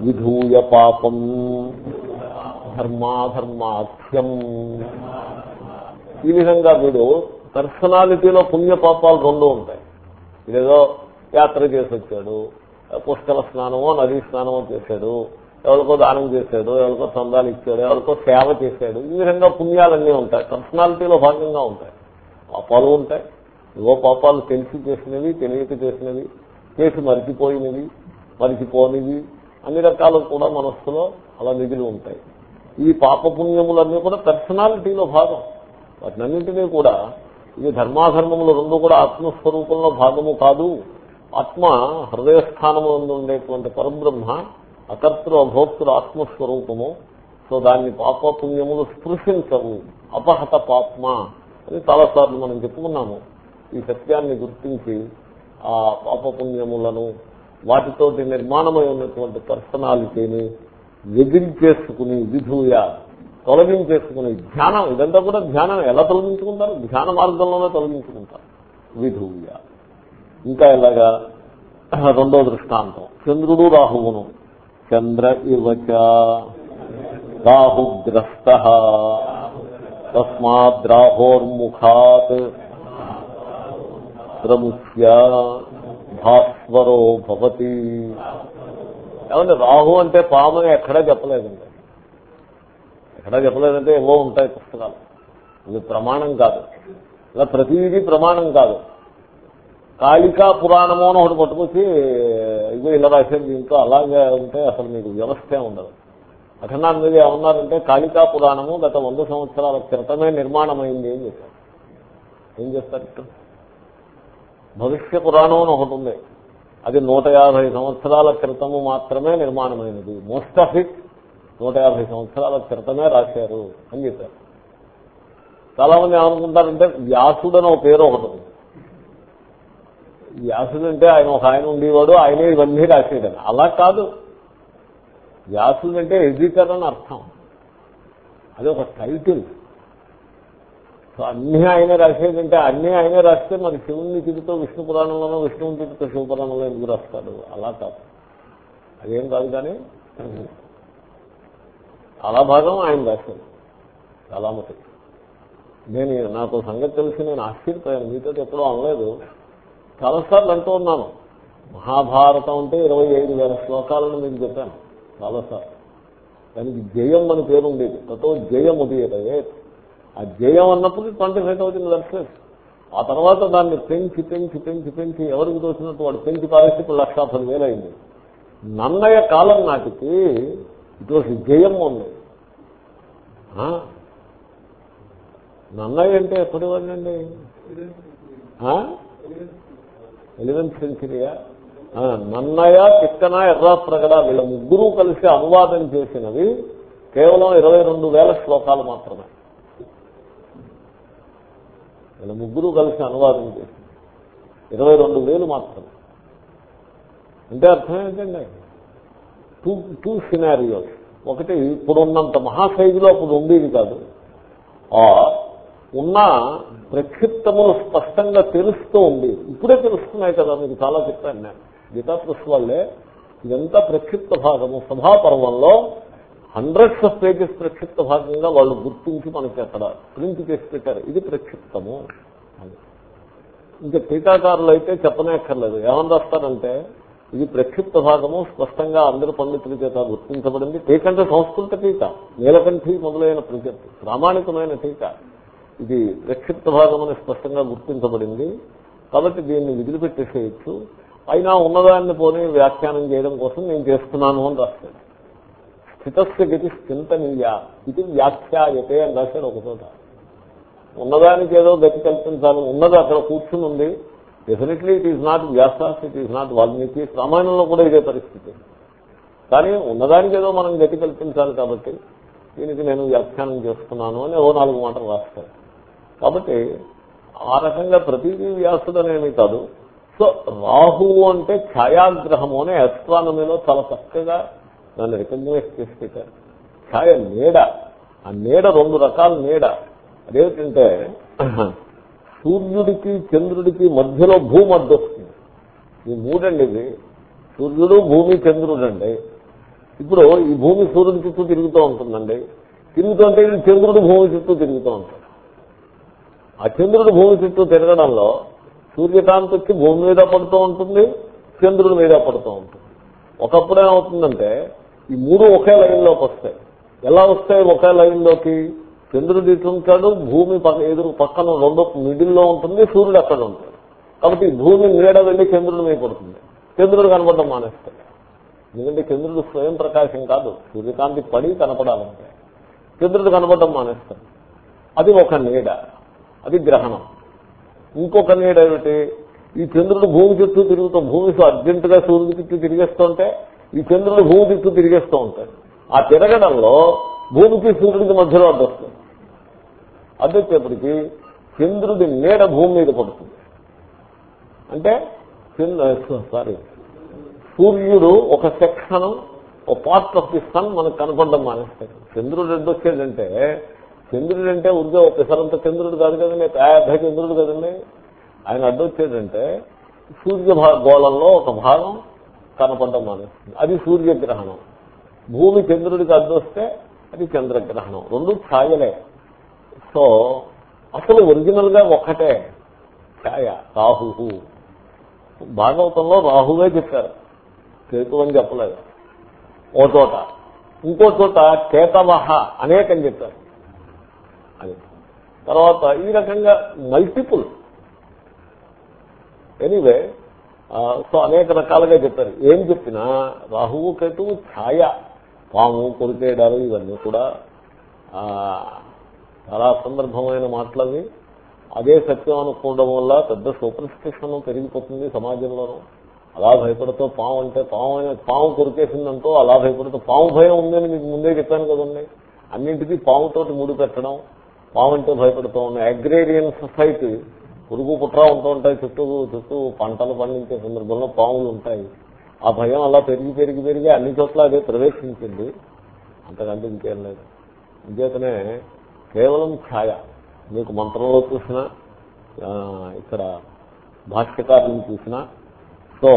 విధూయ పాపం ధర్మాధర్మాఖ్యం ఈ విధంగా వీడు పర్సనాలిటీలో పుణ్య పాపాలు రెండు ఉంటాయి. ఇదేదో యాత్ర చేసి వచ్చాడు పుష్కల స్నానమో నదీ స్నానమో చేశాడు ఎవరికో దానం చేశాడు ఎవరికో చందాలు ఇచ్చాడు ఎవరికో సేవ చేశాడు. ఈ విధంగా పుణ్యాలన్నీ ఉంటాయి. పర్సనాలిటీలో భాగంగా ఉంటాయి. పాపాలు ఉంటాయి. ఇవో పాపాలు తెలిసి చేసినవి తెలియక చేసినవి చేసి మరిచిపోయినవి మరిచిపోనివి అన్ని రకాలు కూడా మనస్సులో అలా మిగిలి ఉంటాయి. ఈ పాపపుణ్యములన్నీ కూడా పర్సనాలిటీలో భాగం. వాటినన్నింటినీ కూడా ఇది ధర్మాధర్మములు రెండు కూడా ఆత్మస్వరూపంలో భాగము కాదు. ఆత్మ హృదయస్థానము ఉండేటువంటి పరబ్రహ్మ అకర్తృ అభోక్తృ ఆత్మస్వరూపము. సో దాన్ని పాపపుణ్యములు స్పృశించవు. అపహత పాప్మ అని చాలాసార్లు మనం చెప్పుకున్నాము. ఈ సత్యాన్ని గుర్తించి ఆ పాపపుణ్యములను వాటితోటి నిర్మాణమై ఉన్నటువంటి పర్సనాలిటీని వెదిరించేసుకుని విధుయా తొలగించేసుకుని ధ్యానం ఇదంతా కూడా ధ్యానం ఎలా తొలగించుకుంటారు? ధ్యాన మార్గంలోనే తొలగించుకుంటారు. విధూయ ఇంకా ఇలాగా రెండో దృష్టాంతం. చంద్రుడు రాహువును. చంద్ర ఇవచ. రాహుగ్రస్త. తస్మాద్రాహోర్ముఖాత్ ప్రముఖ్య భాస్వరో భవతి. ఏమంటే రాహు అంటే పాము ఎక్కడా చెప్పలేదండి. ఎక్కడా చెప్పలేదంటే ఏవో ఉంటాయి పుస్తకాలు. ఇది ప్రమాణం కాదు. ఇలా ప్రతిదీ ప్రమాణం కాదు. కాళికా పురాణము అని ఒకటి పట్టుకొచ్చి ఇదిగో ఇలా రాసేది దీంతో అలాగే ఉంటే అసలు మీకు వ్యవస్థే ఉండదు. అఖండాన్ని మీద ఏమన్నారంటే కాళికా పురాణము గత వంద సంవత్సరాల క్రితమే నిర్మాణమైంది ఏం చెప్పారు. ఏం చేస్తారు భవిష్య పురాణం అని ఒకటి ఉంది. అది నూట యాభై సంవత్సరాల క్రితము మాత్రమే నిర్మాణమైనది. మోస్ట్ ఆఫ్ ఇట్ నూట యాభై సంవత్సరాల క్రితమే రాశారు అని చెప్పారు. చాలా మంది ఏమనుకుంటారంటే వ్యాసుడు అని ఒక పేరు ఒకటి వ్యాసుడు అంటే ఆయన ఒక ఆయన ఉండేవాడు ఆయనే ఇవన్నీ రాసేయడం. అలా కాదు. వ్యాసుడు అంటే ఎడిటర్ అని అర్థం. అది ఒక టైటిల్. సో అన్నీ ఆయనే రాసేదంటే అన్నీ ఆయనే రాస్తే మరి శివుణ్ణి తిరుగుతూ విష్ణు పురాణంలోనో విష్ణువుని తిరుగుతూ శివ పురాణంలో ఎందుకు రాస్తాడు? అలా కాదు. అదేం కాదు కానీ చాలా భాగం ఆయన రాశాడు. చాలా మటుకు. నేను నాకు సంగతి తెలిసి నేను ఆశ్చర్యపోయాను. మీతో ఎప్పుడూ అనలేదు. చాలాసార్లు అంటూ ఉన్నాను. మహాభారతం అంటే ఇరవై ఐదు వేల శ్లోకాలను మీకు చెప్పాను. చాలాసార్లు దానికి జయం అని పేరు ఉండేది. తతో జయం ఉదయతే ఆ జయం అన్నప్పుడు ట్వంటీ ఫైవ్ థౌసండ్ దర్శనం ఆ తర్వాత దాన్ని పెంచి పెంచి పెంచి పెంచి ఎవరికి తోచినట్టు వాడు పెంచి పారేసి ఇప్పుడు లక్షా పది వేలు అయింది. నన్నయ్య కాలం నాటికి ఇటువంటి జయం ఉంది. నన్నయ్య అంటే ఎప్పటి వాళ్ళండి ఎలివెన్త్ సెంచురీయా నన్నయ్య తిక్కన ఎర్రాప్రగడ వీళ్ళ ముగ్గురు కలిసి అనువాదం చేసినవి కేవలం ఇరవై రెండు వేల శ్లోకాలు మాత్రమే. వీళ్ళ ముగ్గురు కలిసి అనువాదం చేసి ఇరవై రెండు వేలు మాత్రం అంటే అర్థం ఏంటండి టూ టూ సినారియోస్ ఒకటి ఇప్పుడున్నంత మహాసైజులో అప్పుడు ఉండేది కాదు. ఆ ఉన్న ప్రక్షిప్తములు స్పష్టంగా తెలుస్తూ ఉంది ఇప్పుడే తెలుస్తున్నాయి కదా మీకు చాలా చెప్పాను నేను. గీతా వాళ్ళే ఇదంతా ప్రక్షిప్త భాగము. సభాపర్వంలో హండ్రెడ్స్ ఆఫ్ పేజెస్ ప్రక్షిప్త భాగంగా వాళ్ళు గుర్తించి మనకి అక్కడ ప్రింట్ చేసి పెట్టారు. ఇది ప్రక్షిప్తము. అని ఇంకా టీకాకారులు అయితే చెప్పనేక్కర్లేదు. ఏమని రాస్తారంటే ఇది ప్రక్షిప్త భాగము స్పష్టంగా అందరి పండితుల చేత గుర్తించబడింది. టీకంటే సంస్కృత టీక నీలకంఠి మొదలైన ప్రజెక్ట్ ప్రామాణికమైన టీక. ఇది ప్రక్షిప్త భాగమని స్పష్టంగా గుర్తించబడింది. కాబట్టి దీన్ని విదిలిపెట్టేసేయచ్చు. అయినా ఉన్నదాన్ని పోనీ వ్యాఖ్యానం చేయడం కోసం నేను చేస్తున్నాను అని రాస్తాను స్థితస్య గతి చింతనీయ ఇది వ్యాఖ్యాయతే అని రాశాడు ఒక చోట. ఉన్నదానికి ఏదో గతి కల్పించాలి ఉన్నది అక్కడ కూర్చుని ఉంది. Definitely it is not Vyasa's it is not Valmiki. రామాయణంలో కూడా ఇదే పరిస్థితి. కానీ ఉన్నదానికి ఏదో మనం గతి కల్పించాలి కాబట్టి దీనికి నేను వ్యాఖ్యానం చేస్తున్నాను అని ఓ నాలుగు మాటలు రాస్తాను కాబట్టి ఆ రకంగా ప్రతిదీ వ్యాసుడు అనేమి కాదు. సో రాహువు అంటే ఛాయాగ్రహము అనే ఎస్ట్రానమీలో చాలా చక్కగా దాన్ని రికగ్నైజ్ చేసి పెట్టారు ఛాయ నీడ ఆ నీడ రెండు రకాల నీడ. అదేమిటంటే సూర్యుడికి చంద్రుడికి మధ్యలో భూమి అడ్డొస్తుంది. ఈ మూడండి ఇది సూర్యుడు భూమి చంద్రుడు అండి. ఇప్పుడు ఈ భూమి సూర్యుడి చుట్టూ తిరుగుతూ ఉంటుందండి. తిరుగుతుంటే ఇది చంద్రుడు భూమి చుట్టూ తిరుగుతూ ఉంటాడు. ఆ చంద్రుడు భూమి చుట్టూ తిరగడంలో సూర్యకాంతి వచ్చి భూమి మీద పడుతూ ఉంటుంది చంద్రుడి మీద పడుతూ ఉంటుంది. ఒకప్పుడు ఏమవుతుందంటే ఈ మూడు ఒకే లైన్లోకి వస్తాయి ఎలా వస్తాయి ఒకే లైన్లోకి? చంద్రుడు ఇటు భూమి పక్క ఎదురు పక్కన రెండో మిడిల్లో ఉంటుంది సూర్యుడు అక్కడ ఉంటాడు. కాబట్టి భూమి నీడ వెళ్ళి చంద్రుడి మీద పడుతుంది. చంద్రుడు కనపడడం మానేస్తాడు ఎందుకంటే చంద్రుడు స్వయం ప్రకాశం కాదు. సూర్యకాంతి పడి కనపడాలంటే. చంద్రుడు కనపడడం మానేస్తాడు అది ఒక నీడ. అది గ్రహణం. ఇంకొక నీడ ఏమిటి? ఈ చంద్రుడు భూమి చుట్టూ తిరుగుతూ భూమి అర్జెంటుగా సూర్యుడి చుట్టూ తిరిగేస్తుంటే ఈ చంద్రుడు భూమి చుట్టూ తిరిగేస్తూ ఉంటాడు. ఆ తిరగడంలో భూమికి సూర్యుడికి మధ్యలో అడ్డొస్తుంది అడ్డొచ్చేప్పటికీ చంద్రుడి నీడ భూమి మీద పడుతుంది. అంటే సారీ సూర్యుడు ఒక సెక్షన్ ఒక పార్ట్ ఆఫ్ ది సన్ మనకు కనపడడం మానేస్తాడు. చంద్రుడు అడ్డొచ్చేదంటే చంద్రుడు అంటే ఉద్యోగ ఒక పిసరంత చంద్రుడు కాదు కదండి పెద్ద చంద్రుడు కదండి. ఆయన అడ్డొచ్చేదంటే సూర్య గోళంలో ఒక భాగం కనపడడం మానేస్తుంది అది సూర్యగ్రహణం. భూమి చంద్రుడికి అడ్డొస్తే అది చంద్రగ్రహణం. రెండు ఛాయలే. సో అసలు ఒరిజినల్గా ఒక్కటే ఛాయ రాహు భాగవతంలో రాహువే చెప్పారు. కేతు అని చెప్పలేదు. ఓ చోట. ఇంకో చోట కేతవహ అనేకం చెప్పారు. అది. తర్వాత ఈ రకంగా మల్టిపుల్. ఎనీవే సో అనేక రకాలుగా చెప్పారు. ఏం చెప్పినా రాహువు కేతువు ఛాయ పాము కొరికేయడాలు ఇవన్నీ కూడా చాలా సందర్భమైన మాటలవి. అదే సత్యం అనుకోవడం వల్ల పెద్ద సూపర్ స్టిషన్ పెరిగిపోతుంది సమాజంలోనూ. అలా భయపడుతూ పాము అంటే పాము పాము కొరికేసిందంటూ అలా భయపడుతూ పాము భయం ఉందని మీకు ముందే చెప్పాను కదండి. అన్నింటికీ పాముతోటి ముడి పెట్టడం పాము అంటే భయపడుతూ ఉన్నాయి అగ్రేరియన్ సొసైటీ పురుగు పుట్రా ఉంటూ ఉంటాయి చుట్టూ చుట్టూ పంటలు పండించే సందర్భంలో పాములు ఉంటాయి. ఆ భయం అలా పెరిగి పెరిగి పెరిగి అన్ని చోట్ల అదే ప్రవేశించింది. అంతకంటే ఇంకేం లేదు. ఇంకేతనే కేవలం ఛాయ మీకు మంత్రంలో చూసిన ఇక్కడ భాష్యకారులను చూసిన సో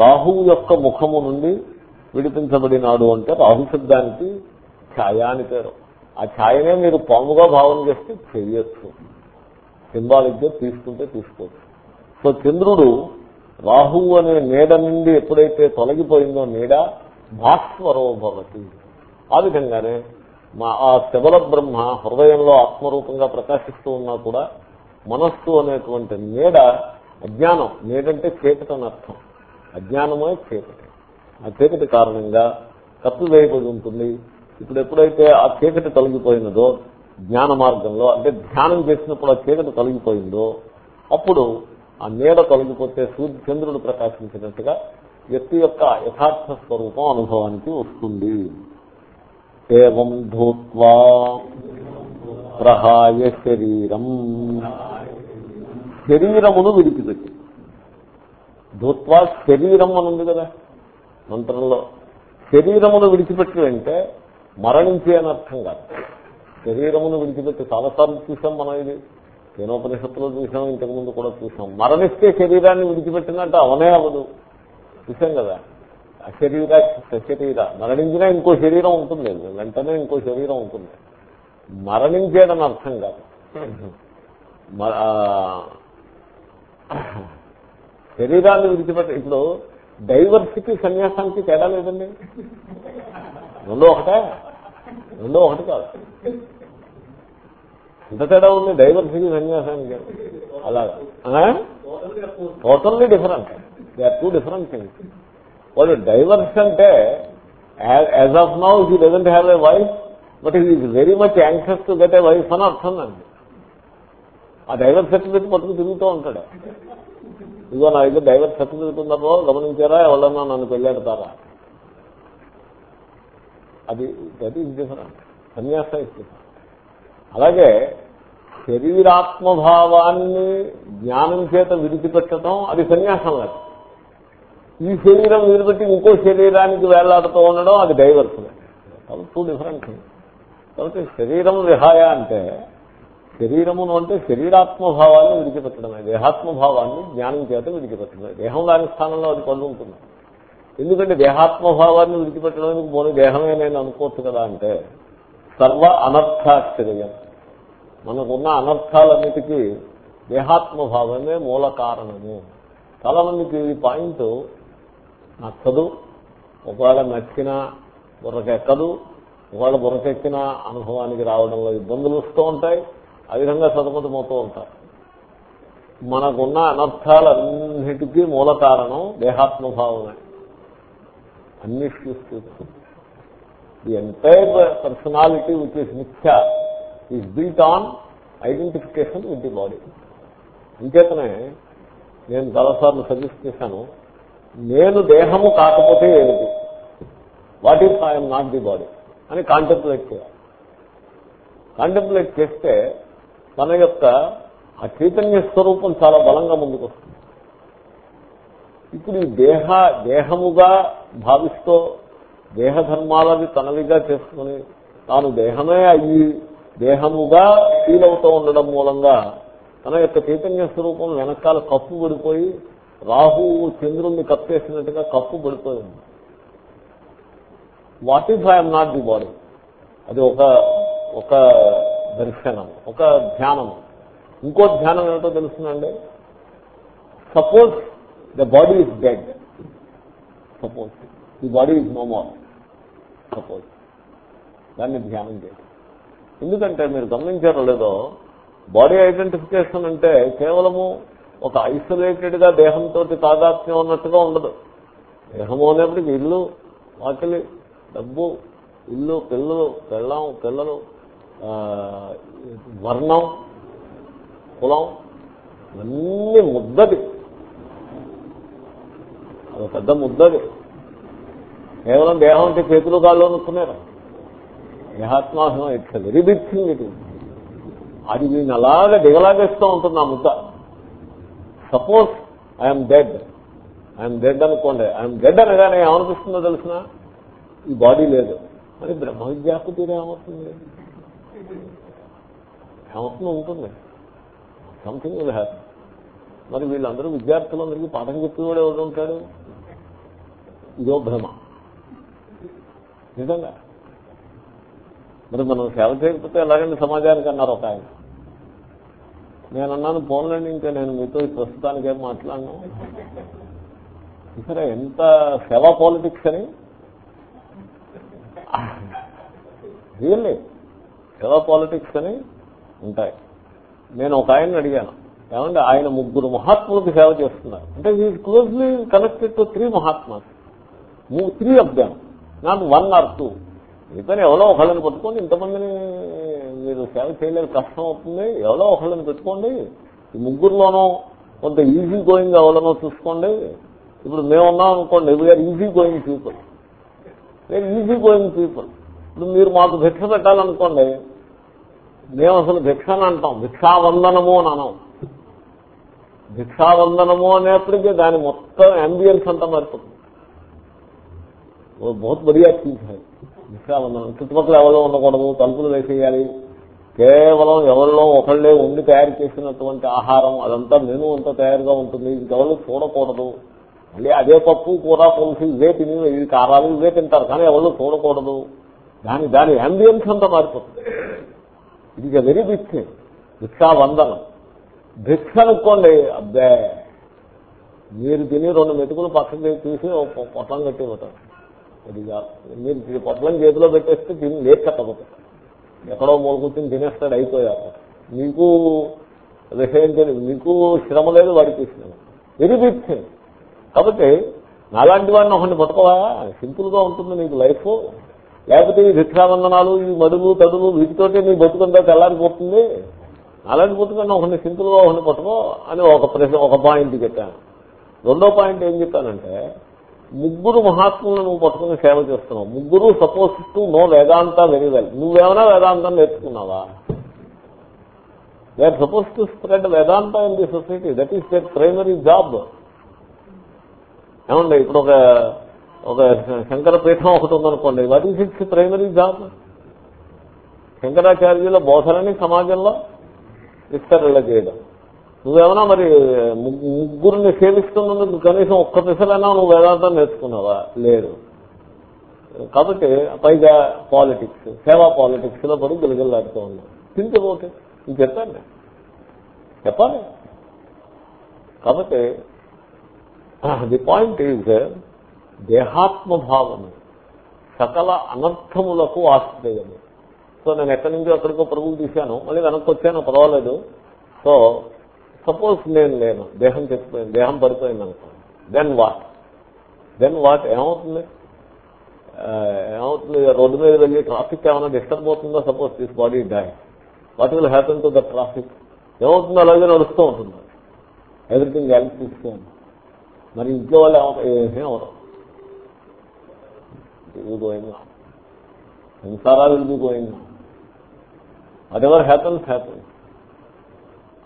రాహువు యొక్క ముఖము నుండి విడిపించబడినాడు అంటే రాహు శబ్దానికి ఛాయ అని పేరు. ఆ ఛాయనే మీరు పాముగా భావన చేస్తే చేయొచ్చు. సింబాలిక్గా తీసుకుంటే తీసుకోవచ్చు. సో చంద్రుడు రాహువు అనే నీడ నుండి ఎప్పుడైతే తొలగిపోయిందో నీడ భాస్వరోభవతి ఆ విధంగానే మా ఆ శబల బ్రహ్మ హృదయంలో ఆత్మరూపంగా ప్రకాశిస్తూ ఉన్నా కూడా మనస్సు అనేటువంటి నీడ అజ్ఞానం. నీడంటే చీకటని అర్థం అజ్ఞానమే చీకటి. ఆ చీకటి కారణంగా కత్తు వేయబడి ఉంటుంది. ఇప్పుడు ఎప్పుడైతే ఆ చీకటి తొలగిపోయినదో జ్ఞాన మార్గంలో అంటే ధ్యానం చేసినప్పుడు ఆ చీకటి తొలగిపోయిందో అప్పుడు ఆ నీడ తొలగిపోతే సూర్య చంద్రుడు ప్రకాశించినట్టుగా వ్యక్తి యొక్క యథార్థ స్వరూపం అనుభవానికి వస్తుంది. ఏం భూత్వా ప్రహాయ శరీరం. శరీరమును విడిచిపెట్టి. ధూత్వా శరీరం అని ఉంది కదా మంత్రంలో. శరీరమును విడిచిపెట్టి అంటే మరణించే అని అర్థం కాదు. శరీరమును విడిచిపెట్టి చాలాసార్లు చూసాం మనం ఇది. కేనోపనిషత్తులో చూసాం ఇంతకుముందు కూడా చూసాం మరణిస్తే శరీరాన్ని విడిచిపెట్టినట్టు అవనే అవ్వదు. చూసాం కదా. అశరీర సశరీర మరణించినా ఇంకో శరీరం ఉంటుంది. వెంటనే ఇంకో శరీరం ఉంటుంది. మరణించేదని అర్థం కాదు. ఆ, శరీరాన్ని విడిచిపెట్టి ఇప్పుడు డైవర్సిటీ సన్యాసానికి తేడా లేదండి. రెండో ఒకటే. రెండో ఒకటి కాదు. ఎంత తేడా ఉంది? డైవర్సిటీ సన్యాసానికి అలాగా. Totally different they are two different things వాళ్ళు డైవర్స్ అంటే as of now he doesn't have a wife but he is very much anxious to get a wife అని అర్థం అండి. ఆ డైవర్స్ సర్టిఫికెట్ పట్టుకు తిరుగుతూ ఉంటాడు. ఇదిగో నా దగ్గర డైవర్స్ సర్టిఫికెట్ ఉన్నదో గమనించారా? ఎవరన్నా నన్ను పెళ్ళాడతారా? అది దట్ ఈస్ డిఫరెంట్ సన్యాస అలాగే శరీరాత్మభావాన్ని జ్ఞానం చేత విడిచిపెట్టడం అది సన్యాసం లేదు ఈ శరీరం విడిపెట్టి ఇంకో శరీరానికి వేలాడుతూ ఉండడం అది డైవర్స్ కాబట్టి టూ డిఫరెంట్ కాబట్టి శరీరం విహాయ అంటే శరీరమును అంటే శరీరాత్మభావాన్ని విడిచిపెట్టడమే. దేహాత్మభావాన్ని జ్ఞానం చేత విడిచిపెట్టడమే. దేహం దాని స్థానంలో అది పడి ఎందుకంటే దేహాత్మభావాన్ని విడిచిపెట్టడానికి పోనీ దేహమే నేను అనుకోవచ్చు కదా అంటే సర్వ అనర్థాశ్చర్యం. మనకున్న అనర్థాలన్నిటికీ దేహాత్మభావమే మూల కారణము. చాలా మందికి ఈ పాయింట్ నచ్చదు. ఒకవేళ నచ్చినా బుర్రకెక్కదు. ఒకవేళ బుర్రకెక్కిన అనుభవానికి రావడంలో ఇబ్బందులు వస్తూ ఉంటాయి. ఆ విధంగా సతమతమవుతూ ఉంటారు మనకున్న అనర్థాలన్నిటికీ మూల కారణం దేహాత్మభావమే. అన్ని చూస్తూ the entire personality which is మిథ్య is built on identification with the body ఇంకేతనే నేను చాలాసార్లు సజెస్ట్ చేశాను నేను దేహము కాకపోతే ఏమిటి? What is I'm not the body అని కాంటెంప్లేట్ చేయాలి. కాంటెంప్లేట్ చేస్తే తన యొక్క ఆ చైతన్య స్వరూపం చాలా బలంగా ముందుకు వస్తుంది ఇప్పుడు ఈ దేహ దేహముగా భావిస్తూ దేహధర్మాలని తనవిగా చేసుకుని తాను దేహమే అయ్యి దేహముగా ఫీల్ అవుతూ ఉండడం మూలంగా తన యొక్క చైతన్య స్వరూపం వెనకాల కప్పు పడిపోయి రాహు చంద్రుణ్ణి కప్పేసినట్టుగా కప్పు పడిపోయింది. What if I'm not the body అది ఒక ఒక దర్శనం ఒక ధ్యానం. ఇంకో ధ్యానం ఏమిటో తెలుస్తుందండి? Suppose the body is dead, suppose the body is no more, suppose దాన్ని ధ్యానం చేయండి. ఎందుకంటే మీరు గమనించారో లేదో బాడీ ఐడెంటిఫికేషన్ అంటే కేవలము ఒక ఐసోలేటెడ్గా దేహంతో తాదాత్మ్యం ఉన్నట్టుగా ఉండదు. దేహము అనేప్పటికీ ఇల్లు వాకిలి డబ్బు ఇల్లు పిల్లలు పెళ్ళం పిల్లలు వర్ణం కులం అన్ని ముద్దది. పెద్ద ముద్దది కేవలం దేహం అంటే చేతులు కాళ్ళు అనుకున్నారు? దేహాత్మాసం ఇట్స్ వెరీ బిగ్ థింగ్ ఇది? అది వీడిని అలాగే దిగలాగేస్తూ ఉంటుంది ఆ ముద్ద. Suppose I'm dead I'm dead అనుకోండి. ఐఎమ్ డెడ్ అనగానే ఏమనిపిస్తుందో తెలిసిన? ఈ బాడీ లేదు. మరి బ్రహ్మ విద్యాకు తీరే ఏమవుతుంది? ఏమవుతుంది ఉంటుంది. సంథింగ్ విల్ హ్యాపీ మరి వీళ్ళందరూ విద్యార్థులందరికీ పాఠం చెప్పి కూడా ఎవరు ఉంటాడు? ఇదో భ్రమ. నిజంగా. మరి మనం సేవ చేయకపోతే ఎలాగండి సమాజానికి అన్నారు ఒక ఆయన. నేను అన్నాను పోన్లండి ఇంకా నేను మీతో ప్రస్తుతానికి ఏం మాట్లాడను. సరే ఎంత సేవా పాలిటిక్స్ అని? రియల్లీ సేవా పాలిటిక్స్ అని ఉంటాయి. నేను ఒక ఆయన్ని అడిగాను. ఏమంటే ఆయన ముగ్గురు మహాత్ములకు సేవ చేస్తున్నారు. అంటే he's closely connected to three mahatmas. Three of them not one or two ఇతను ఎవరో ఒకళ్ళని పట్టుకోండి ఇంతమందిని మీరు సేవ చేయలేదు కష్టం అవుతుంది. ఎవరో ఒకళ్ళని పెట్టుకోండి ఈ ముగ్గురులోనూ కొంత ఈజీ గోయింగ్ ఎవరినో చూసుకోండి. ఇప్పుడు మేము ఉన్నాం అనుకోండి we're easy going people we're easy going people ఇప్పుడు మీరు మాకు భిక్ష పెట్టాలనుకోండి మేము అసలు భిక్ష అని అంటాం. భిక్షావందనము అని అనం భిక్షావందనము అనేప్పటికీ దాని మొత్తం అంబియన్స్ అంతా మారిపోతుంది. బహుత్ బడియా చీజ్ హై. చుట్టుపక్కల ఎవరో ఉండకూడదు తలుపులు వేసేయాలి. కేవలం ఎవరిలో ఒకళ్ళే ఉండి తయారు చేసినటువంటి ఆహారం అదంతా మెను అంతా తయారుగా ఉంటుంది. ఇంకెవరు చూడకూడదు. మళ్ళీ అదే పప్పు కూర పులుసు ఇవే తిని ఇవి కారాలు ఇవే తింటారు. కానీ ఎవరు చూడకూడదు. దాని దాని అంబియన్స్ అంతా మారిపోతుంది. ఇది వెరీ బిగ్ థింగ్ వందనం భిక్ష అనుకోండి అబ్బే! మీరు తిని రెండు మెతుకులు పక్కకి తీసి ఒక కట్టి ఇవ్వటం అది మీరు పొట్లం చేతిలో పెట్టేస్తే తిని లేక కట్టబోతారు ఎక్కడో మూడు తినేస్తాడు అయిపోయాక. మీకు విషయం మీకు శ్రమ లేదు వాడికి శ్రమ వెరీ బిగ్ థింగ్ కాబట్టి నాలాంటి వాడిని ఒకరిని పట్టుకోవా? సింపుల్గా ఉంటుంది నీకు లైఫ్. లేకపోతే ఈ భిక్షాబంధనాలు ఈ మడులు తడులు వీటితోటే నీ బతుకంతా తెల్లారిపోతుంది. అలాంటి బతుకన్నా ఒకరిని సింపుల్గా ఒకరిని పట్టుకో అని ఒక ప్రశ్న ఒక పాయింట్ చెప్పాను. రెండో పాయింట్ ఏం చెప్పానంటే ముగ్గురు మహాత్ములను నువ్వు పట్టుకుని సేవ చేస్తున్నావు. ముగ్గురు suppose to know Vedanta very well నువ్వేమైనా వేదాంతం నేర్చుకున్నావా? They are suppose to spread Vedanta in the society that is their primary job ఏమండి ఇప్పుడు ఒక ఒక శంకరపీఠం ఒకటి ఉందనుకోండి. What is its primary job శంకరాచార్యుల బోధనని సమాజంలో విస్తరణ చేయడం. నువ్వేమన్నా మరి ముగ్గురిని సేవిస్తున్నందుకు కనీసం ఒక్క పిసలైనా నువ్వు వేదాంతం నేర్చుకున్నావా? లేదు. కాబట్టి పైగా పాలిటిక్స్ సేవా పాలిటిక్స్లో పడి గిలగిల్లాడుతూ ఉన్నావు. తింటే ఇంక చెప్పండి చెప్పాలి. కాబట్టి ది పాయింట్ ఈజ్ దేహాత్మభావము సకల అనర్థములకు ఆశ్రయము. సో నేను ఎక్కడి నుంచో అక్కడికో పరుగులు తీశాను. మళ్ళీ వెనక్కి వచ్చాను. పర్వాలేదు. సో సపోజ్ నేను లేను దేహం చెప్పిపోయింది దేహం పడిపోయింది అనుకోండి. దెన్ వాట్ దెన్ వాట్ ఏమవుతుంది? ఏమవుతుంది? రోడ్డు మీద వెళ్ళి ట్రాఫిక్ ఏమైనా డిస్టర్బ్ అవుతుందో? Suppose this body die what will happen to the traffic ఏమవుతుందో అలాగే నడుస్తూ ఉంటుంది. ఎవ్రీథింగ్ ఎల్స్ తీసుకోండి మరి ఇంట్లో వాళ్ళు ఏమవుతారు hour. Going samsara will be going whatever happens happens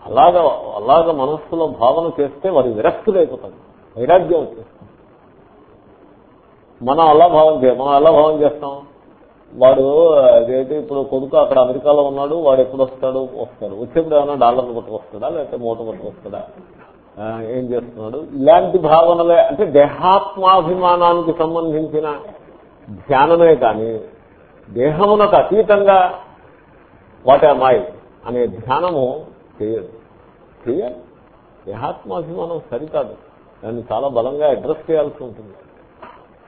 అలాగ అలాగ మనస్సులో భావన చేస్తే వారి విరక్తులైపోతాడు వైరాగ్యం వచ్చేస్తాం మనం అలా భావం చేయం మనం ఎలా భావం చేస్తాం? వాడు అదేంటి ఇప్పుడు కొడుకు అక్కడ అమెరికాలో ఉన్నాడు వాడు ఎప్పుడు వస్తాడు? వస్తాడు. వచ్చేప్పుడు ఏమైనా డాలర్లు పట్టుకొస్తాడా? లేకపోతే మూట పట్టుకొస్తాడా? ఏం చేస్తున్నాడు? ఇలాంటి భావనలే అంటే దేహాత్మాభిమానానికి సంబంధించిన ధ్యానమే కానీ దేహమునకు అతీతంగా వాట్ అమ్మాయి అనే ధ్యానము చేయదు చేయాలి దేహాత్మాభిమానం సరికాదు. దాన్ని చాలా బలంగా అడ్రస్ చేయాల్సి ఉంటుంది.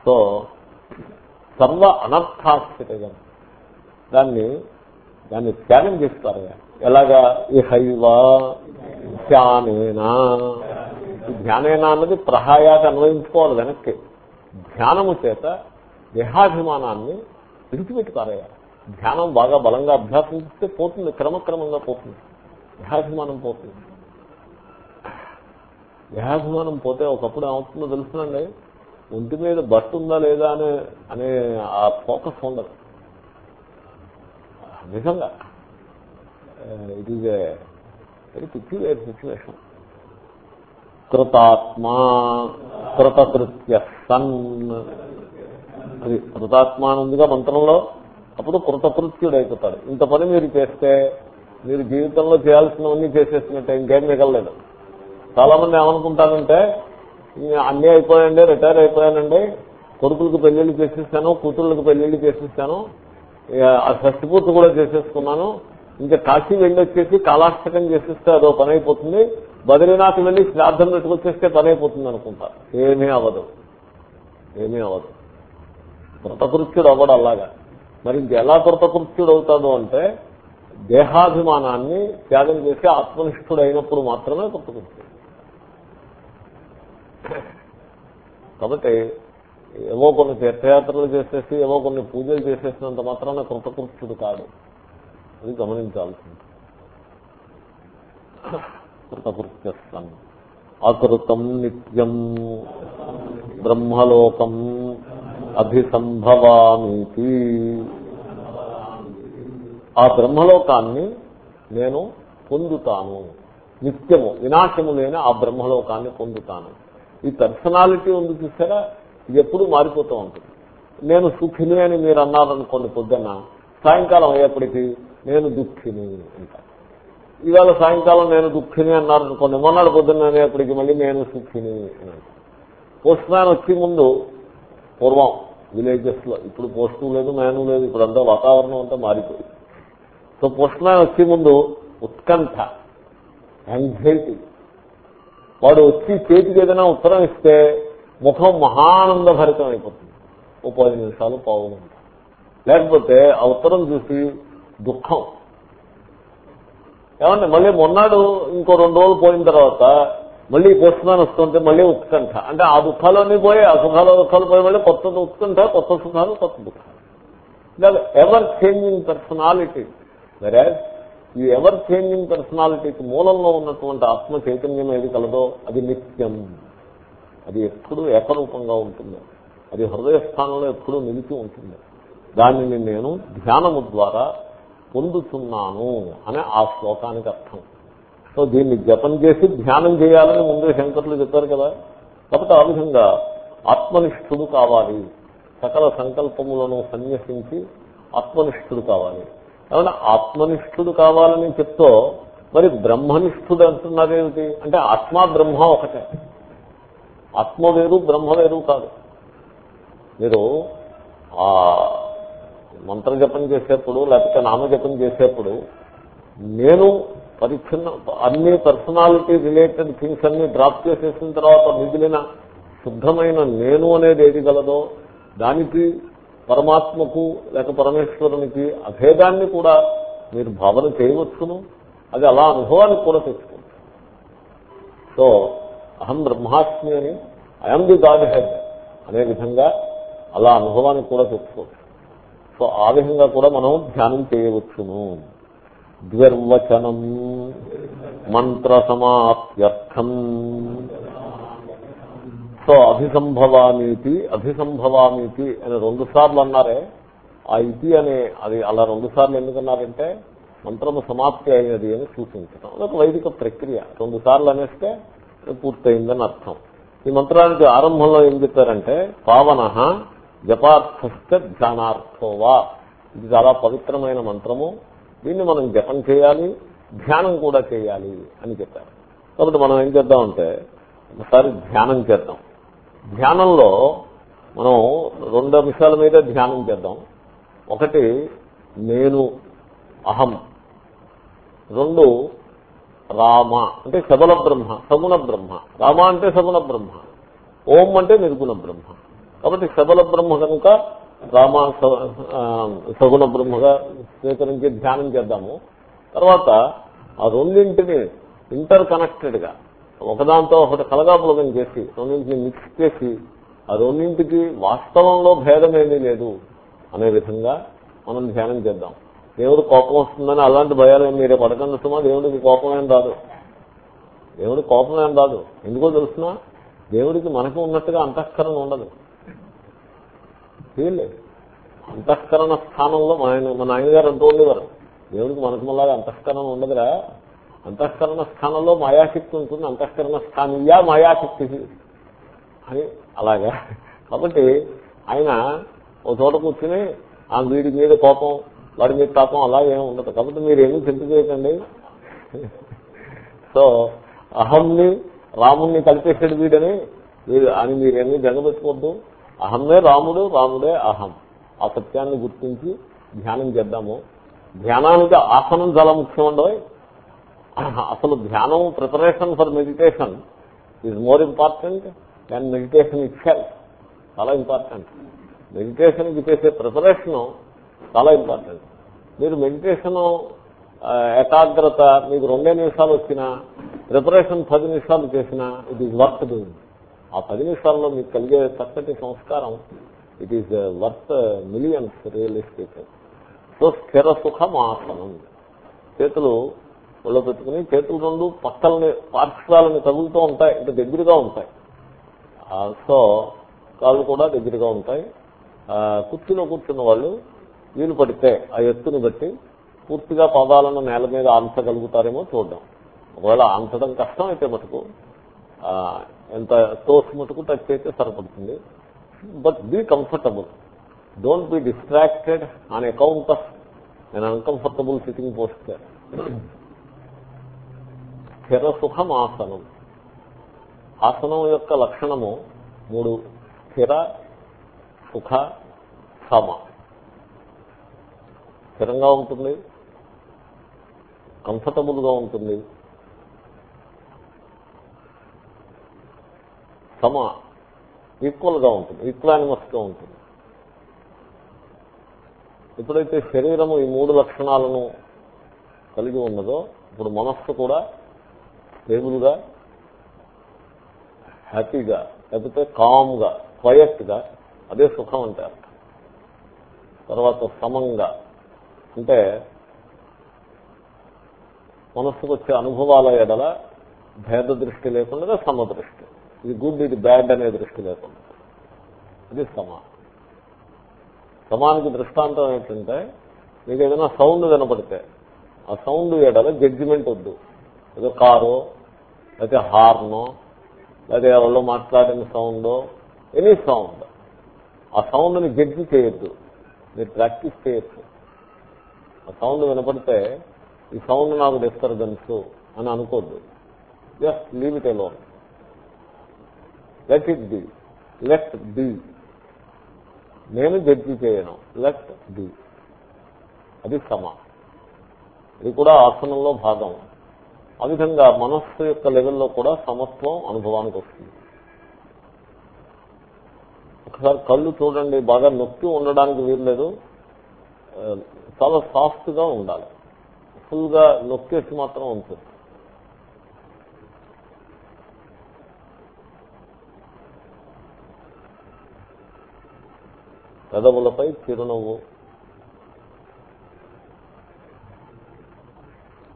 సో సర్వ అనర్థాస్థితగా దాన్ని దాన్ని త్యాగం చేస్తారు. ఎలాగా? ఈ హైవా ధ్యానేనా. ధ్యానేనా అన్నది ప్రహాయాన్ని అన్వయించుకోవాలి వెనక్కి. ధ్యానము చేత దేహాభిమానాన్ని విడిచిపెట్టుతారయ్యా ధ్యానం బాగా బలంగా అభ్యాసం చేస్తే పోతుంది క్రమక్రమంగా పోతుంది. దేహాభిమానం పోతుంది దేహాభిమానం పోతే ఒకప్పుడు ఏమవుతుందో తెలుసునండి? ఒంటి మీద బట్టు ఉందా లేదా అనే అనే ఆ ఫోకస్ ఉండదు. నిజంగా. It is very peculiar situation కృతాత్మా కృతకృత్య సన్. అది కృతాత్మ అని ఉందిగా మంత్రంలో? అప్పుడు కృతకృత్యుడు అయిపోతాడు. ఇంత పని మీరు చేస్తే మీరు జీవితంలో చేయాల్సినవన్నీ చేసేసినట్టే ఇంకేం మిగలలేదు. చాలా మంది ఏమనుకుంటారంటే అన్నీ అయిపోయానండి రిటైర్ అయిపోయానండి కొడుకులకు పెళ్ళిళ్ళు చేసేస్తాను కూతుళ్ళకి పెళ్ళిళ్ళు చేసేస్తాను ఆ షష్టిపూర్తి కూడా చేసేసుకున్నాను ఇంకా కాశీ వెళ్ళి వచ్చేసి కాలాష్టకం చేసేస్తే అదో పని అయిపోతుంది బద్రీనాథ్ వెళ్ళి శ్రాద్ధం పెట్టుకొచ్చేస్తే పని అయిపోతుంది అనుకుంటా. ఏమీ అవ్వదు. ఏమీ అవ్వదు. కృతకృత్యుడు అవ్వడు అలాగా. మరి ఇంకెలా కృతకృత్యుడు అవుతాడు అంటే దేహాభిమానాన్ని త్యాగం చేసి ఆత్మనిష్ఠుడైనప్పుడు మాత్రమే కృతకృత్యుడు కాబట్టి ఏవో కొన్ని తీర్థయాత్రలు చేసేసి ఏవో కొన్ని పూజలు చేసేసినంత మాత్రాన కృతకృత్యుడు కాదు అది గమనించాల్సింది. కృతకృత్యస్థం అకృతం నిత్యం బ్రహ్మలోకం అభిసంభవామీతి. ఆ బ్రహ్మలోకాన్ని నేను పొందుతాను. నిత్యము వినాశము లేని ఆ బ్రహ్మలోకాన్ని పొందుతాను. ఈ పర్సనాలిటీ ఉంది చూసారా? ఇది ఎప్పుడు మారిపోతూ ఉంటుంది. నేను సుఖిని అని మీరు అన్నారనుకోండి పొద్దున్న సాయంకాలం అయ్యేప్పటికీ నేను దుఃఖిని అంటాను ఇవాళ సాయంకాలం నేను దుఃఖిని అన్నారనుకోండి మొన్నటి పొద్దున్న అనేప్పటికీ మళ్ళీ నేను సుఖిని అని పోస్ట్ మ్యాన్ వచ్చే ముందు పూర్వం విలేజెస్లో ఇప్పుడు పోస్టు లేదు మ్యాను లేదు ఇప్పుడు అంతా వాతావరణం అంతా మారిపోయింది. సో పోస్ట్ వచ్చే ముందు ఉత్కంఠ యాంగ్జైటీ వాడు వచ్చి చేతికి ఏదైనా ఉత్తరం ఇస్తే ముఖం మహానంద భరితం అయిపోతుంది ఓ పది నిమిషాలు పావుగంట లేకపోతే ఆ ఉత్తరం చూసి దుఃఖం. ఏమంటే మళ్ళీ మొన్నాడు ఇంకో రెండు రోజులు పోయిన తర్వాత మళ్ళీ పోస్ట్ వస్తుంటే మళ్ళీ ఉత్కంఠ. అంటే ఆ దుఃఖాలన్నీ పోయి ఆ సుఖాలు దుఃఖాలు పోయి మళ్ళీ కొత్త ఉత్కంఠ కొత్త సుఖాలు కొత్త దుఃఖాలు. ఎవర్ చేంజింగ్ పర్సనాలిటీ వెరాజ్ ఈ ఎవర్ చేంజింగ్ పర్సనాలిటీకి మూలంలో ఉన్నటువంటి ఆత్మ చైతన్యం ఏది కలదో అది నిత్యం. అది ఎప్పుడు ఏకరూపంగా ఉంటుంది. అది హృదయ స్థానంలో ఎప్పుడూ నిలిచి ఉంటుంది. దానిని నేను ధ్యానము ద్వారా పొందుతున్నాను అనే ఆ శ్లోకానికి అర్థం. సో దీన్ని జపం చేసి ధ్యానం చేయాలని ముందే శంకర్లు చెప్పారు కదా. కాబట్టి ఆ విధంగా ఆత్మనిష్ఠుడు కావాలి. సకల సంకల్పములను సన్యసించి ఆత్మనిష్ఠుడు కావాలి. ఏమన్నా ఆత్మనిష్ఠుడు కావాలని చెప్తో మరి బ్రహ్మనిష్ఠుడు అంటున్నారేమిటి? అంటే ఆత్మ బ్రహ్మ ఒకటే. ఆత్మ వేరు బ్రహ్మ వేరు కాదు. మీరు ఆ మంత్ర జపం చేసేప్పుడు లేకపోతే నామజపం చేసేప్పుడు నేను పరిచ్ఛిన్న అన్ని పర్సనాలిటీ రిలేటెడ్ థింగ్స్ అన్ని డ్రాప్ చేసేసిన తర్వాత మిగిలిన శుద్ధమైన నేను అనేది ఏది గలదో దానికి పరమాత్మకు లేక పరమేశ్వరునికి అభేదాన్ని కూడా మీరు భావన చేయవచ్చును. అది అలా అనుభవానికి కూడా తెచ్చుకోవచ్చు సో అహం బ్రహ్మాస్మి అని ఐఎమ్ ది గాడ్ హెడ్ అనే విధంగా అలా అనుభవానికి కూడా తెచ్చుకోవచ్చు సో ఆ విధంగా కూడా మనం ధ్యానం చేయవచ్చును. ద్విర్వచనం మంత్ర సమాప్త్యర్థం. సో అభిసంభవామీతి అభిసంభవామీతి అని రెండు సార్లు అన్నారే. ఆ ఇతి అనే అది అలా రెండు సార్లు ఎందుకన్నారంటే మంత్రము సమాప్తి అయినది అని సూచించడం అదొక వైదిక ప్రక్రియ. రెండు సార్లు అనేస్తే పూర్తయిందని అర్థం. ఈ మంత్రానికి ఆరంభంలో ఏం చెప్పారంటే పావన జపార్థస్థ ధ్యానార్థోవా ఇది చాలా పవిత్రమైన మంత్రము. దీన్ని మనం జపం చేయాలి ధ్యానం కూడా చేయాలి అని చెప్పారు. కాబట్టి మనం ఏం చేద్దామంటే ఒకసారి ధ్యానం చేద్దాం. ధ్యానంలో మనం రెండు అంశాల మీద ధ్యానం చేద్దాం. ఒకటి నేను అహం. రెండు రామ అంటే సగుణ బ్రహ్మ సగుణ బ్రహ్మ. రామ అంటే సగుణ బ్రహ్మ. ఓం అంటే నిర్గుణ బ్రహ్మ. కాబట్టి సబల బ్రహ్మ కనుక రామ సగుణ బ్రహ్మగా స్వీకరించి ధ్యానం చేద్దాము. తర్వాత ఆ రెండింటిని ఇంటర్ కనెక్టెడ్గా ఒకదాంతో ఒకటి కలగాపులగం చేసి రెండింటిని మిక్స్ చేసి ఆ రెండింటికి వాస్తవంలో భేదమేమీ లేదు అనే విధంగా మనం ధ్యానం చేద్దాం. దేవుడు కోపం వస్తుందని అలాంటి భయాలు మీరే పడకండి సుమా దేవుడికి కోపం ఏం రాదు. దేవుడికి కోపం ఏం రాదు. ఎందుకో తెలుసునా? దేవుడికి మనకు ఉన్నట్టుగా అంతఃకరణ ఉండదు. అంతఃకరణ స్థానంలో మా ఆయన మా నాయనగారు అంటూ ఉండేవారు. దేవుడికి మనకు మళ్ళాగా అంతఃకరణ ఉండదురా. అంతఃకరణ స్థానంలో మాయాశక్తి ఉంటుంది అంతఃకరణ స్థానీయా మాయాశక్తి. అని అలాగా. కాబట్టి ఆయన ఒక చోట కూర్చుని ఆ వీడి మీద కోపం వాడి మీద తాపం అలాగే ఉండదు. కాబట్టి మీరు ఏమీ చింత చేయకండి. సో అహంని రాముణ్ణి కలిపేసాడు వీడని వీడు అని మీరేమీ జంగబెట్టుకోవద్దు. అహమ్మే రాముడు రాముడే అహం. ఆ సత్యాన్ని గుర్తించి ధ్యానం చేద్దాము. ధ్యానానికి ఆసనం చాలా ముఖ్యం ఉండవు అసలు ధ్యానం preparation for meditation is more important than meditation ఇచ్చారు చాలా ఇంపార్టెంట్ మెడిటేషన్కి చేసే ప్రిపరేషన్ చాలా ఇంపార్టెంట్ మీరు మెడిటేషన్ ఏకాగ్రత మీకు రెండే నిమిషాలు వచ్చినా ప్రిపరేషన్ పది నిమిషాలు చేసినా ఇట్ ఈజ్ వర్త్ డూయింగ్ ఆ పది నిమిషాల్లో మీకు కలిగే చక్కటి సంస్కారం it is worth millions estate so స్థిర సుఖం ఆసనం. చేతులు ఒళ్ళో పెట్టుకుని చేతులు రెండు పక్కలని పార్శ్వాలని తగులుతూ ఉంటాయి. అంటే దగ్గరగా ఉంటాయి. సో కాళ్ళు కూడా దగ్గరగా ఉంటాయి. కుర్చీలో కూర్చున్న వాళ్ళు వీలు పడితే ఆ ఎత్తుని బట్టి పూర్తిగా పాదాలను నేల మీద ఆంచగలుగుతారేమో చూడడం. ఒకవేళ ఆంచడం కష్టం అయితే మటుకు ఎంత తోసి మటుకు టచ్ అయితే సరిపడుతుంది. But be comfortable. Don't be distracted on account of నేను అన్కంఫర్టబుల్ సిట్టింగ్ పోస్టర్ స్థిర సుఖం ఆసనం ఆసనం యొక్క లక్షణము మూడు స్థిర సుఖ సమ. స్థిరంగా ఉంటుంది. కంఫర్టబుల్గా ఉంటుంది. సమ ఈక్వల్గా ఉంటుంది. ఈక్వానిమస్గా ఉంటుంది. ఎప్పుడైతే శరీరము ఈ మూడు లక్షణాలను కలిగి ఉన్నదో ఇప్పుడు మనస్సు కూడా స్టేబుల్గా హ్యాపీగా లేకపోతే కామ్గా అదే సుఖం అంటే తర్వాత సమంగా. అంటే మనస్సుకు వచ్చే అనుభవాల ఎడల భేద దృష్టి లేకుండా సమదృష్టి ఇది గుడ్ ఇది బ్యాడ్ అనే దృష్టి లేకుండా. ఇది సమ. సమానికి దృష్టాంతం ఏంటంటే మీకు ఏదైనా సౌండ్ వినపడితే ఆ సౌండ్ ఎడల జడ్జిమెంట్ వద్దు. ఏదో కారో లేకపోతే హార్నో లేకపోతే ఎవరో మాట్లాడిన సౌండో ఎనీ సౌండ్. ఆ సౌండ్ని జడ్జి చేయొద్దు. మీరు ప్రాక్టీస్ చేయొచ్చు. ఆ సౌండ్ వినపడితే ఈ సౌండ్ నాకు డిస్టర్బెన్స్ అని అనుకోద్దు. Just leave it alone. Let it be. Let be. నేను జడ్జి చేయను. Let be. అది సమ. ఇది కూడా ఆసనంలో భాగం. ఆ విధంగా మనస్సు యొక్క లెవెల్లో కూడా సమత్వం అనుభవానికి వస్తుంది. ఒకసారి కళ్ళు చూడండి బాగా నొప్పి ఉండడానికి వీల్లేదు. చాలా సాఫ్ట్గా ఉండాలి. ఫుల్గా నొక్కేసి మాత్రం ఉంటుంది పెదవులపై చిరునవ్వు.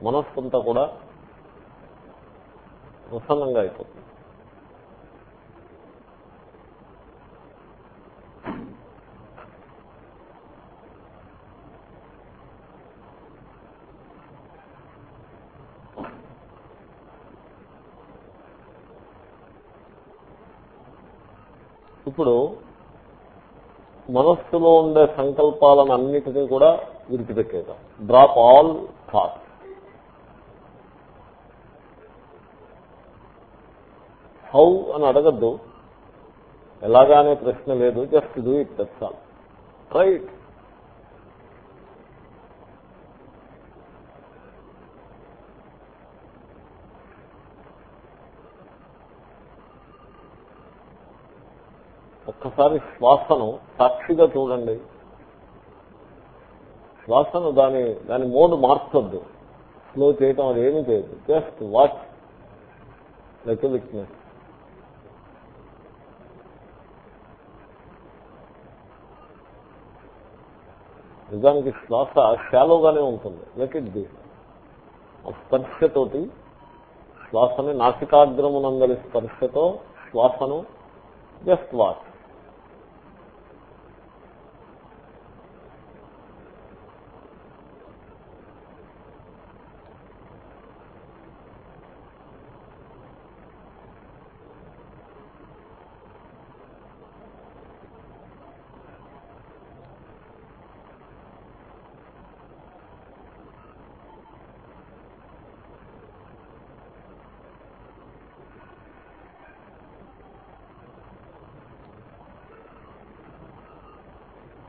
మనస్సంతా కూడా ప్రసన్నంగా అయిపోతుంది. ఇప్పుడు మనస్సులో ఉండే సంకల్పాలను అన్నిటినీ కూడా విడిచిపెట్టేద్దాం. డ్రాప్ ఆల్ థాట్ హౌ అని అడగద్దు. ఎలాగానే ప్రశ్న లేదు just do it that's all right ఒక్కసారి శ్వాసను సాక్షిగా చూడండి. శ్వాసను దాని దాని మోడ్ మార్చొద్దు. స్లో చేయటం అది ఏమీ చేయదు. జస్ట్ వాచ్ లెక్క విట్నెస్ నిజానికి శ్వాస షాలోగానే ఉంటుంది. లెట్ ఇట్ బి ఆ స్పర్శతోటి శ్వాసని నాసికాగ్రమునందరి స్పర్శతో శ్వాసను జస్ట్ వాచ్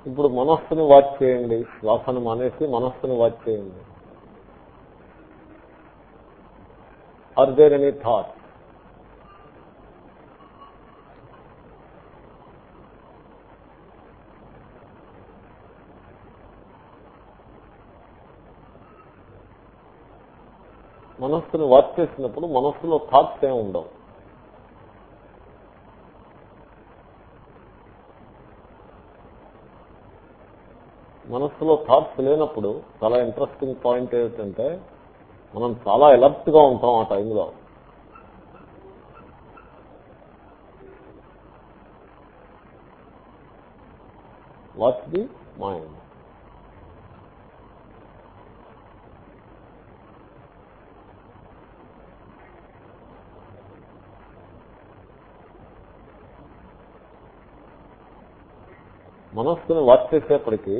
ఇప్పుడు మనస్సును వాచ్ చేయండి. శ్వాసను మానేసి మనస్సును వాచ్ చేయండి. ఆర్ దేర్ ఎనీ థాట్ మనస్సును వాచ్ చేసినప్పుడు మనస్సులో థాట్స్ ఏమి ఉండవు. మనస్సులో థాట్స్ లేనప్పుడు చాలా ఇంట్రెస్టింగ్ పాయింట్ ఏమిటంటే మనం చాలా అలర్ట్గా ఉంటాం ఆ టైంలో వాట్స్ ది మైండ్ మనస్సును వాచ్ చేసేప్పటికీ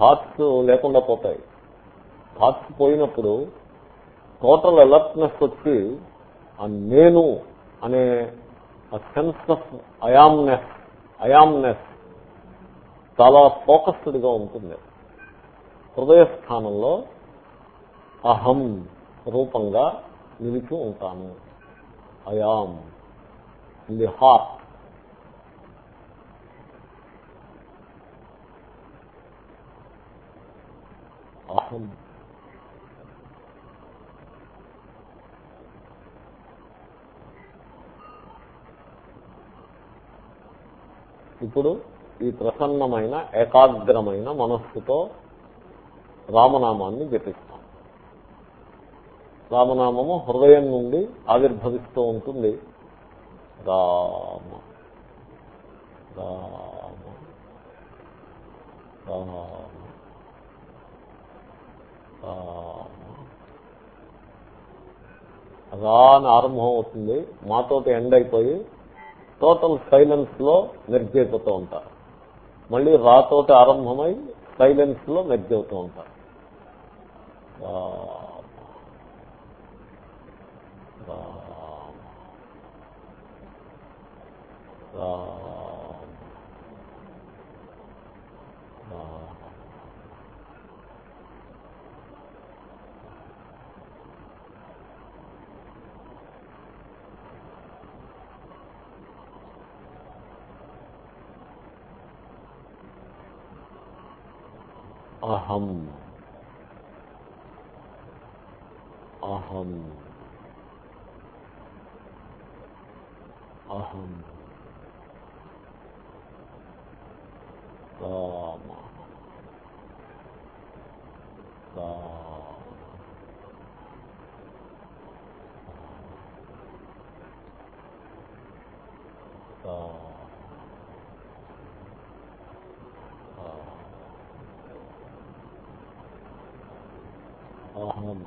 థాట్స్ లేకుండా పోతాయి. థాట్స్ పోయినప్పుడు టోటల్ అలర్ట్నెస్ వచ్చి ఆ నేను అనే సెన్స్ ఆఫ్ అయామ్నెస్ అయామ్నెస్ చాలా ఫోకస్డ్గా ఉంటుంది. హృదయ స్థానంలో అహం రూపంగా నిలిచి ఉంటాను. అయామ్ ఇన్ ది హార్ట్ అహం ఇప్పుడు ఈ ప్రసన్నమైన ఏకాగ్రమైన మనస్సుతో రామనామాన్ని జపిస్తాం. రామనామము హృదయం నుండి ఆవిర్భవిస్తూ ఉంటుంది. రామ రామ రామ. అదాని ఆరంభం అవుతుంది. మాతోటి ఎండ్ అయిపోయి టోటల్ సైలెన్స్లో మెర్జ్ అయిపోతూ ఉంటారు. మళ్ళీ రాతోటి ఆరంభమై సైలెన్స్లో మెర్జ్ అవుతూ ఉంటారు. అహం అహం అహం రామ అహం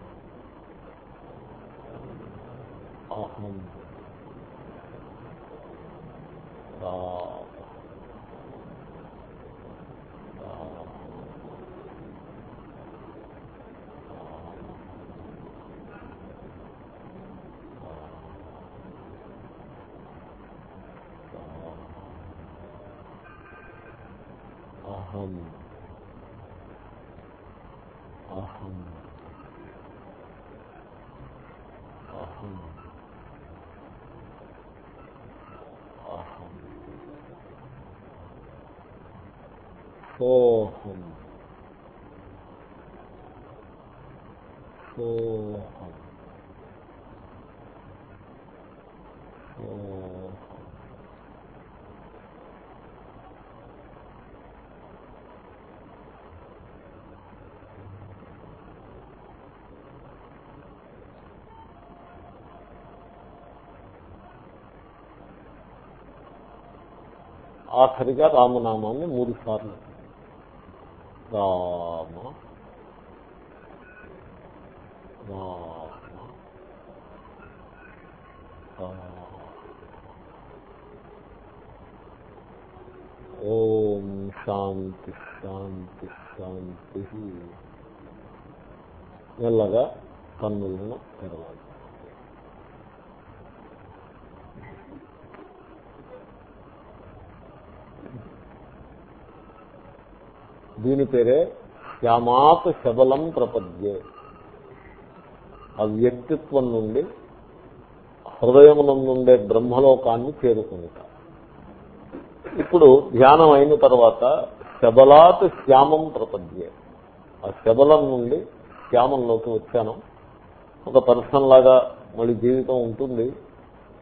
అహం అహం అహం అహం అహం సోహం సోహం సోహం ఆఖరిగా రామనామాన్ని మూడు సార్లు రామ రామ ఓం శాంతి శాంతి శాంతి. మెల్లగా కన్నులను తెరవాలి. దీని పేరే శ్యామాత్ శబలం ప్రపద్యే. ఆ వ్యక్తిత్వం నుండి హృదయమునందుండే బ్రహ్మలోకాన్ని చేరుకుంట ఇప్పుడు ధ్యానం అయిన తర్వాత శబలాత్ శ్యామం ప్రపద్యే. ఆ శబలం నుండి శ్యామంలోకి వచ్చాను. ఒక పర్సన్ లాగా మళ్ళీ జీవితం ఉంటుంది.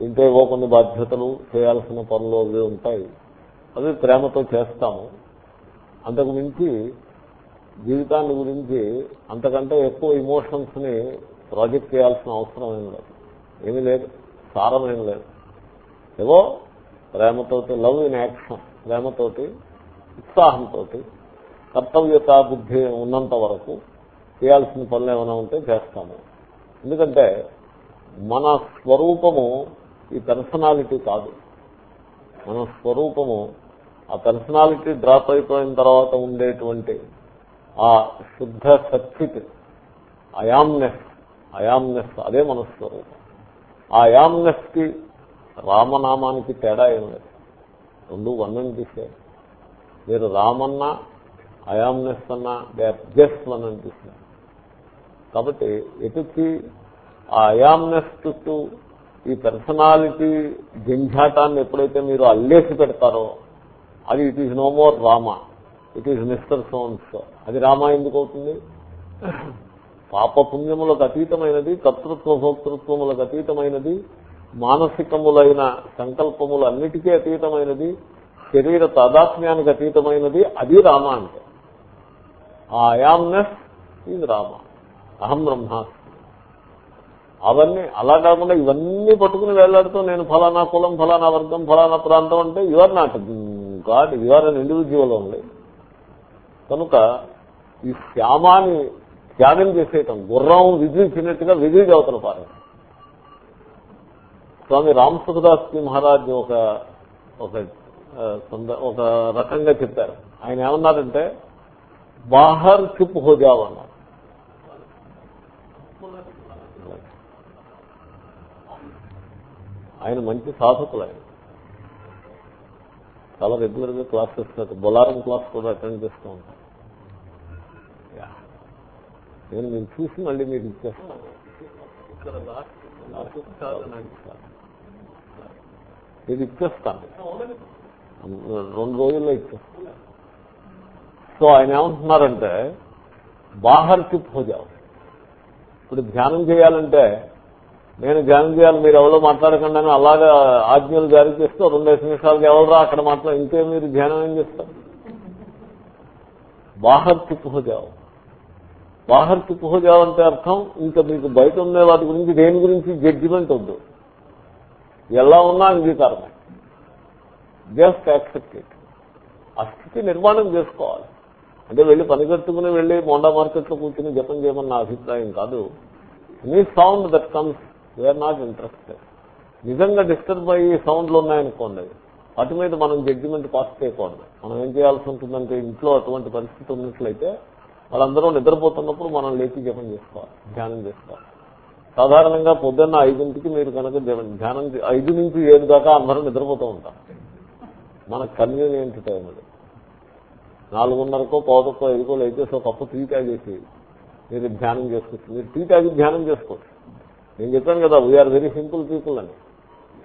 ఇంట్లో ఏవో కొన్ని బాధ్యతలు చేయాల్సిన పనులు అవి ఉంటాయి. అవి ప్రేమతో చేస్తాము. అంతకు మించి జీవితాన్ని గురించి అంతకంటే ఎక్కువ ఇమోషన్స్ని ప్రాజెక్ట్ చేయాల్సిన అవసరం ఏం లేదు. ఏమీ లేదు. సారమేం లేదు. ఏవో ప్రేమతోటి లవ్ ఇన్ యాక్షన్ ప్రేమతోటి ఉత్సాహంతో కర్తవ్యత బుద్ధి ఉన్నంత వరకు చేయాల్సిన పనులు ఏమైనా ఉంటే చేస్తాము. ఎందుకంటే మన స్వరూపము ఈ పర్సనాలిటీ కాదు. మన స్వరూపము ఆ పర్సనాలిటీ డ్రాప్ అయిపోయిన తర్వాత ఉండేటువంటి ఆ శుద్ధ సచ్చిత్ అయామ్నెస్ అయామ్నెస్ అదే మనస్వరూపం. ఆ అయామ్నెస్కి రామనామానికి తేడా ఏం లేదు. రెండు వన్ అండ్ తీసే మీరు రామన్న అయామ్నెస్ అన్న దే జస్ట్ వన్ అండ్ కాబట్టి ఎటుకి ఆ అయామ్నెస్ చుట్టూ ఈ పర్సనాలిటీ జంఝాటాన్ని ఎప్పుడైతే మీరు అల్లేసి పెడతారో అది it is no more Rama it is mister sons అది రామ ఎందుకు అవుతుంది? పాపపుణ్యములకు అతీతమైనది కర్తృత్వ భోక్తృత్వములకు అతీతమైనది మానసికములైన సంకల్పములు అన్నిటికీ అతీతమైనది శరీర తాదాత్మ్యానికి అతీతమైనది అది రామ అంటే. ఆ అయామ్నెస్ ఇది రామ అహం బ్రహ్మాస్మి. అవన్నీ అలా కాకుండా ఇవన్నీ పట్టుకుని వెళ్ళాడుతూ నేను ఫలానా కులం ఫలానా వర్గం ఫలానా ప్రాంతం అంటే you're not God you're an individual only కనుక ఈ శ్యామాని త్యాగం చేసేయటం గుర్రం విధించినట్టుగా విధి అవతల పారే స్వామి రామ్ సుఖదాస్ మహారాజ్ ఒక ఒక ఒక రకంగా చెప్పారు. ఆయన ఏమన్నారంటే బాహర్ చిప్ హోజావ్ అన్నారు. ఆయన మంచి సాధకులు ఆయన. చాలా రెగ్యులర్గా క్లాస్ చేస్తున్నారు బొలారం క్లాస్ కూడా అటెండ్ చేస్తూ ఉంటాను. నేను మీరు చూసి మళ్ళీ మీకు ఇచ్చేస్తాను. ఇది ఇచ్చేస్తాను. రెండు రోజుల్లో ఇచ్చేస్తాను. సో ఆయన ఏమంటున్నారంటే బాహర్ చుప్ హోజావు ఇప్పుడు ధ్యానం చేయాలంటే నేను ధ్యానం చేయాలి మీరు ఎవరో మాట్లాడకుండా అని అలాగా ఆజ్ఞలు జారీ చేస్తూ రెండేసి నిమిషాలకి ఎవరు అక్కడ మాట్లాడ. ఇంకే మీరు ధ్యానం ఏం చేస్తారు? బాహర్ పుహజావు. హోజావు బాహర్ అంటే అర్థం ఇంకా మీకు బయట ఉండే వాటి గురించి దేని గురించి? జడ్జిమెంట్ వద్దు. ఎలా ఉన్నా అంగీకారమే. జస్ట్ యాక్సెప్ట్ ఇట్ ఆ స్థితి నిర్మాణం చేసుకోవాలి. అంటే వెళ్ళి పనికట్టుకుని వెళ్ళి మోండా మార్కెట్లో కూర్చుని జపం చేయమని నా అభిప్రాయం కాదు. Any sound that comes we're not interested నిజంగా డిస్టర్బ్ అయ్యి సౌండ్లు ఉన్నాయనుకోండి వాటి మీద మనం జడ్జిమెంట్ పాస్ చేయకూడదు. మనం ఏం చేయాల్సి ఉంటుందంటే ఇంట్లో అటువంటి పరిస్థితి ఉన్నట్లయితే వాళ్ళందరూ నిద్రపోతున్నప్పుడు మనం లేచి జపం చేసుకోవాలి ధ్యానం చేసుకోవాలి. సాధారణంగా పొద్దున్న ఐదింటికి మీరు కనుక ధ్యానం చే- ఐదు నుంచి ఏడు దాకా అందరూ నిద్రపోతూ ఉంటాం. మన కన్వీనియంట్ టైం అది. నాలుగున్నరకో పౌదకో ఐదుకో లేచేసి ఒక కప్పు టీ తాగేసి మీరు ధ్యానం చేసుకోవచ్చు మీరు టీ తాగి ధ్యానం చేసుకోవచ్చు. నేను చెప్పాను కదా వీఆర్ వెరీ సింపుల్ పీపుల్ అని.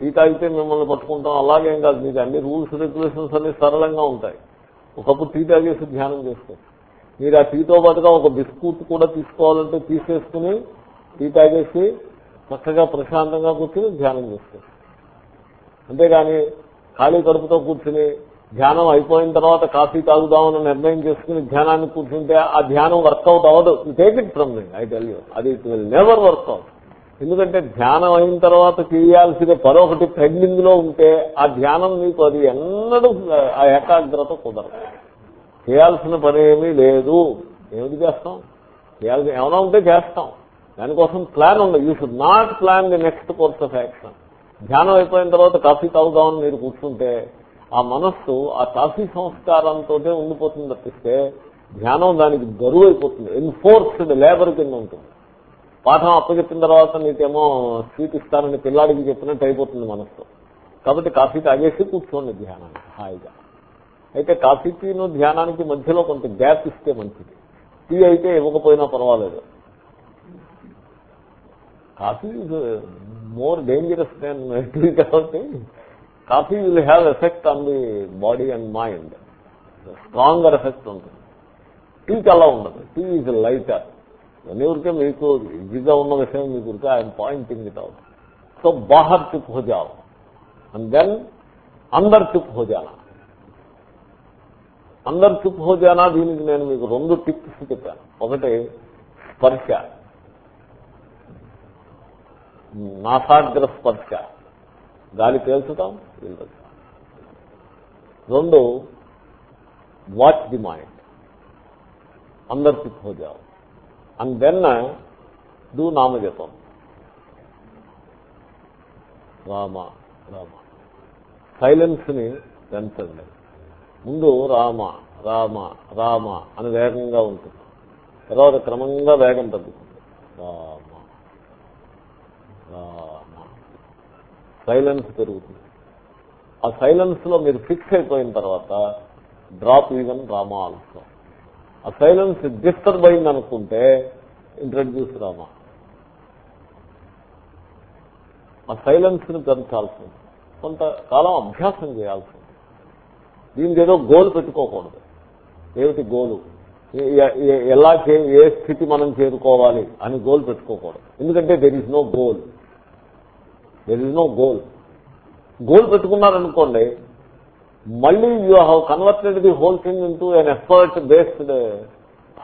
టీ తాగితే మిమ్మల్ని పట్టుకుంటాం అలాగేం కాదు మీకు అన్ని రూల్స్ రెగ్యులేషన్స్ అన్ని సరళంగా ఉంటాయి. ఒకప్పుడు టీ తాగేసి ధ్యానం చేసుకోవచ్చు మీరు ఆ టీతో పాటుగా ఒక బిస్కూట్ కూడా తీసుకోవాలంటే తీసేసుకుని టీ తాగేసి చక్కగా ప్రశాంతంగా కూర్చుని ధ్యానం చేసుకోవచ్చు అంతేగాని ఖాళీ కడుపుతో కూర్చుని ధ్యానం అయిపోయిన తర్వాత కాఫీ తాగుదామని నిర్ణయం చేసుకుని ధ్యానాన్ని కూర్చుంటే ఆ ధ్యానం వర్కౌట్ అవ్వదు. Take it from me I tell you అది it will never work out ఎందుకంటే ధ్యానం అయిన తర్వాత చేయాల్సిన మరొకటి పెండింగ్లో ఉంటే ఆ ధ్యానం మీకు అది ఎన్నడూ ఆ ఏకాగ్రత కుదరదు. చేయాల్సిన పని ఏమీ లేదు. ఏమిటి చేస్తాం? చేయాల్సిన ఏమైనా ఉంటే చేస్తాం. దానికోసం ప్లాన్ ఉండదు you should not plan the next course of action. ధ్యానం అయిపోయిన తర్వాత కాఫీ తాగుదామని మీరు కూర్చుంటే ఆ మనస్సు ఆ కాఫీ సంస్కారంతో ఉండిపోతుంది తప్పిస్తే ధ్యానం దానికి గరువు అయిపోతుంది. ఎన్ఫోర్స్డ్ లేబర్ కింద ఉంటుంది. పాఠం అప్పచెప్పిన తర్వాత నీకేమో స్వీట్ ఇస్తానని పిల్లాడికి చెప్పినట్టు అయిపోతుంది మనస్సు. కాబట్టి కాఫీ తాగేసి కూర్చోండి ధ్యానానికి హాయిగా. అయితే కాఫీకి ధ్యానానికి మధ్యలో కొంత గ్యాప్ ఇస్తే మంచిది. టీ అయితే ఇవ్వకపోయినా పర్వాలేదు. Coffee is more dangerous than tea కాబట్టి coffee will have effect on the body and mind stronger effect ఉంటుంది. టీకి అలా ఉండదు. టీ ఈజ్ లైటర్ ఊరికే మీకు ఈజీగా ఉన్న విషయం మీకు ఊరికే I'm pointing it out so బాహర్ టిప్ హోజావు అండ్ దెన్ అందర్ టిప్ హోజానా అందర్ అందరు హోజానా దీనికి నేను మీకు రెండు టిప్స్ చెప్పాను. ఒకటి స్పర్శ. నాసాగ్ర స్పర్శ. గాలి పేల్చడం వెళ్ళదు రెండు వాచ్ ది మైండ్ అందరి చుప్ హోజావు అండ్ దెన్ డూ నామజపం రామ రామ సైలెన్స్ని పెంచండి ముందు రామ రామ రామ అని వేగంగా ఉంటుంది. తర్వాత క్రమంగా వేగం తగ్గుతుంది. రామ రామ సైలెన్స్ పెరుగుతుంది. ఆ సైలెన్స్లో మీరు ఫిక్స్ అయిపోయిన తర్వాత డ్రాప్ ఈవెన్ రామ ఆల్సో ఆ సైలెన్స్ డిస్టర్బ్ అయింది అనుకుంటే ఇంట్రడ్యూస్ రామా. ఆ సైలెన్స్ని పెంచాల్సి ఉంది కొంతకాలం అభ్యాసం చేయాల్సి ఉంది దీనికి ఏదో గోల్ పెట్టుకోకూడదు. ఏమిటి గోలు? ఎలా ఏ స్థితి మనం చేరుకోవాలి అని గోల్ పెట్టుకోకూడదు. ఎందుకంటే there is no goal there is no goal goal పెట్టుకున్నారనుకోండి మళ్ళీ you have converted the whole thing to an effort based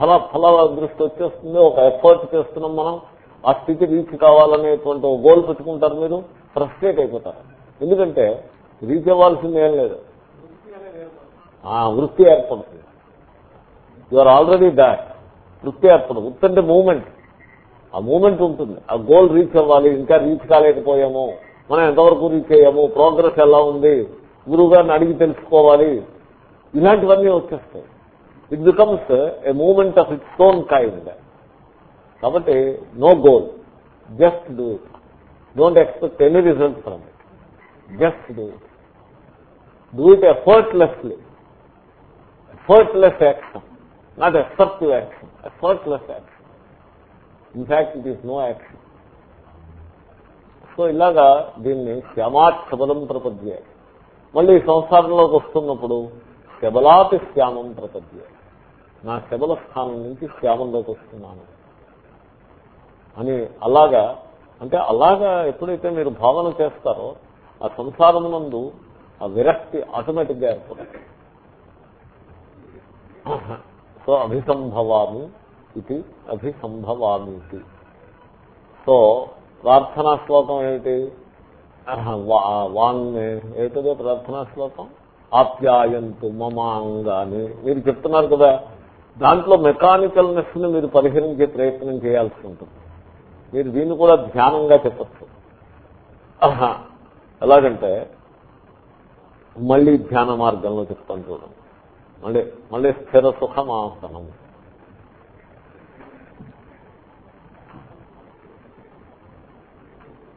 ఫల ఫల దృష్టి వచ్చేస్తుంది. ఒక ఎఫర్ట్ చేస్తున్నాం మనం. ఆ స్థితి రీచ్ కావాలనేటువంటి గోల్ పెట్టుకుంటారు మీరు. ఫ్రస్ట్రేట్ అయిపోతారు. ఎందుకంటే రీచ్ అవ్వాల్సింది ఏం లేదు. వృత్తి ఏర్పడుతుంది. యు ఆర్ ఆల్రెడీ దాట్ వృత్తి ఏర్పడదు. వృత్తి అంటే మూమెంట్ ఆ మూమెంట్ ఉంటుంది. ఆ గోల్ రీచ్ అవ్వాలి. ఇంకా రీచ్ కాలేకపోయాము. మనం ఎంతవరకు రీచ్ అయ్యాము? ప్రోగ్రెస్ ఎలా ఉంది? గురువుగారిని అడిగి తెలుసుకోవాలి. ఇలాంటివన్నీ వచ్చేస్తాయి. It becomes a moment of its own kind కాబట్టి no goal just do it don't expect any result from it just do it do it effortlessly effortless action not effortive action effortless action in fact it is no action so ఇలాగా దీన్ని శ్యామాత్ శబలం ప్రపద్య మళ్ళీ సంసారంలోకి వస్తున్నప్పుడు శబలాతి శ్యామం ప్రపద్య నా శబల స్థానం నుంచి శ్యామంలోకి వస్తున్నాను. అని అలాగా అంటే అలాగా ఎప్పుడైతే మీరు భావన చేస్తారో ఆ సంసారం నందు ఆ విరక్తి ఆటోమేటిక్గా ఏర్పడుతుంది. సో అభిసంభవామి ఇది అభిసంభవామి సో ప్రార్థనా శ్లోకం ఏమిటి? వాంగ్ ఏమిటో ప్రార్థనా శ్లోకం? ఆప్యాయంతు మమాంగాని. మీరు చెప్తున్నారు కదా దాంట్లో మెకానికల్నెస్ని మీరు పరిహరించే ప్రయత్నం చేయాల్సి ఉంటుంది. మీరు దీన్ని కూడా ధ్యానంగా చెప్పచ్చు. ఎలాగంటే మళ్ళీ ధ్యాన మార్గంలో చెప్తాను చూడండి. మళ్ళీ మళ్ళీ స్థిర సుఖమాసనం.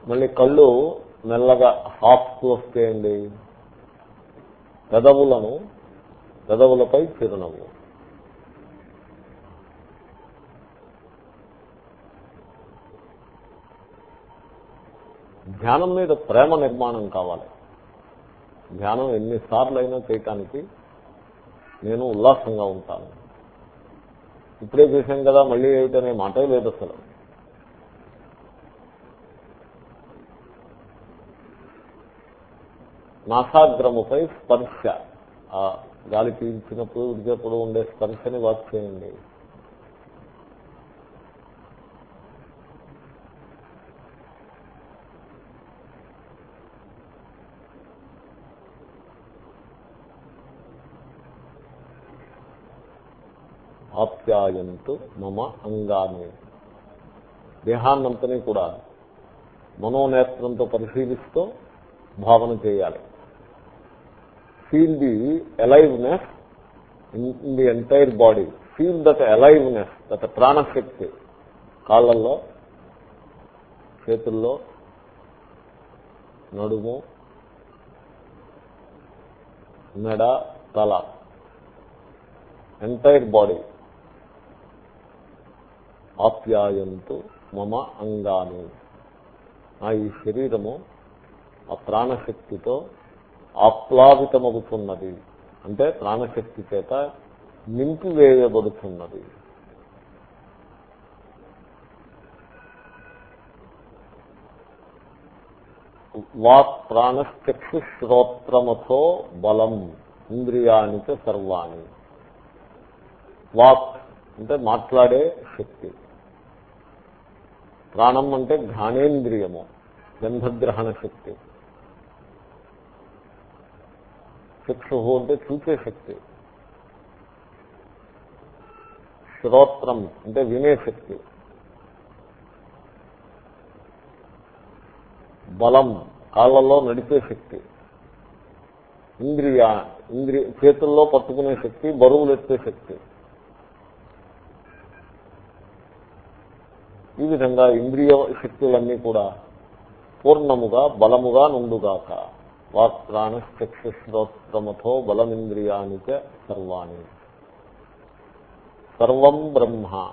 మళ్ళీ కళ్ళు మెల్లగా హాఫ్ క్లోజ్ చేయండి పెదవులను పెదవులపై చిరునవ్వు. ధ్యానం మీద ప్రేమ నిర్మాణం కావాలి. ధ్యానం ఎన్నిసార్లు అయినా చేయటానికి నేను ఉల్లాసంగా ఉంటాను. ఇప్పుడే చేశాం కదా మళ్ళీ ఏమిటనే మాటే లేదు అసలు. నాసాగ్రముపై స్పర్శ. ఆ గాలి పీల్చినప్పుడు విడిచేప్పుడు ఉండే స్పర్శని వాక్ చేయండి. ఆప్యాయంతు మమ అంగాన్ని దేహాన్నంతని కూడా మనోనేత్రంతో పరిశీలిస్తూ భావన చేయాలి. Feel the aliveness in the entire body feel that aliveness that ప్రాణశక్తి కాళ్ళల్లో చేతుల్లో నడుము మెడ తల. ఎంటైర్ బాడీ ఆప్యాయంతో మమ అంగాని. నా ఈ శరీరము ఆ ప్రాణశక్తితో ఆప్లావితమగుతున్నది. అంటే ప్రాణశక్తి చేత నింపివేయబడుతున్నది. వాక్ ప్రాణశ్చక్షు శ్రోత్రమథో బలం ఇంద్రియానికి సర్వాణి. వాక్ అంటే మాట్లాడే శక్తి. ప్రాణం అంటే ఘానేంద్రియము గంధగ్రహణ శక్తి. చక్షు అంటే చూచే శక్తి. శ్రోత్రం అంటే వినే శక్తి. బలం కాళ్ళలో నడిపే శక్తి. ఇంద్రియ ఇంద్రియ చేతుల్లో పట్టుకునే శక్తి బరువులు ఎత్తే శక్తి. ఈ విధంగా ఇంద్రియ శక్తులన్నీ కూడా పూర్ణముగా బలముగా నుండుగాక. వాక్ ప్రాణశ్చక్షుశ్రోత్రమథో బలమింద్రియాణి సర్వాణి. సర్వం బ్రహ్మ.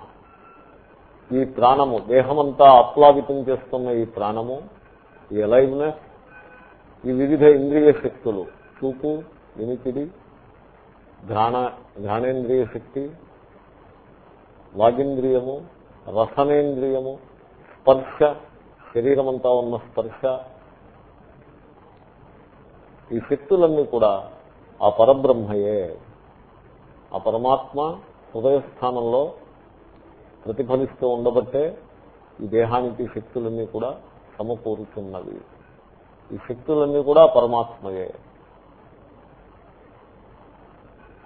ఈ ప్రాణము దేహమంతా ఆప్లావితం చేస్తున్న ఈ ప్రాణము ఈ అలైవ్నెస్ ఈ వివిధ ఇంద్రియ శక్తులు చూపు వినికిడి ఘ్రాణ ఘ్రాణేంద్రియ శక్తి వాగింద్రియము రసనేంద్రియము స్పర్శ శరీరమంతా ఉన్న స్పర్శ ఈ శక్తులన్నీ కూడా ఆ పరబ్రహ్మయే. ఆ పరమాత్మ హృదయస్థానంలో ప్రతిఫలిస్తూ ఉండబట్టే ఈ దేహానికి శక్తులన్నీ కూడా సమకూరుతున్నవి. ఈ శక్తులన్నీ కూడా పరమాత్మయే.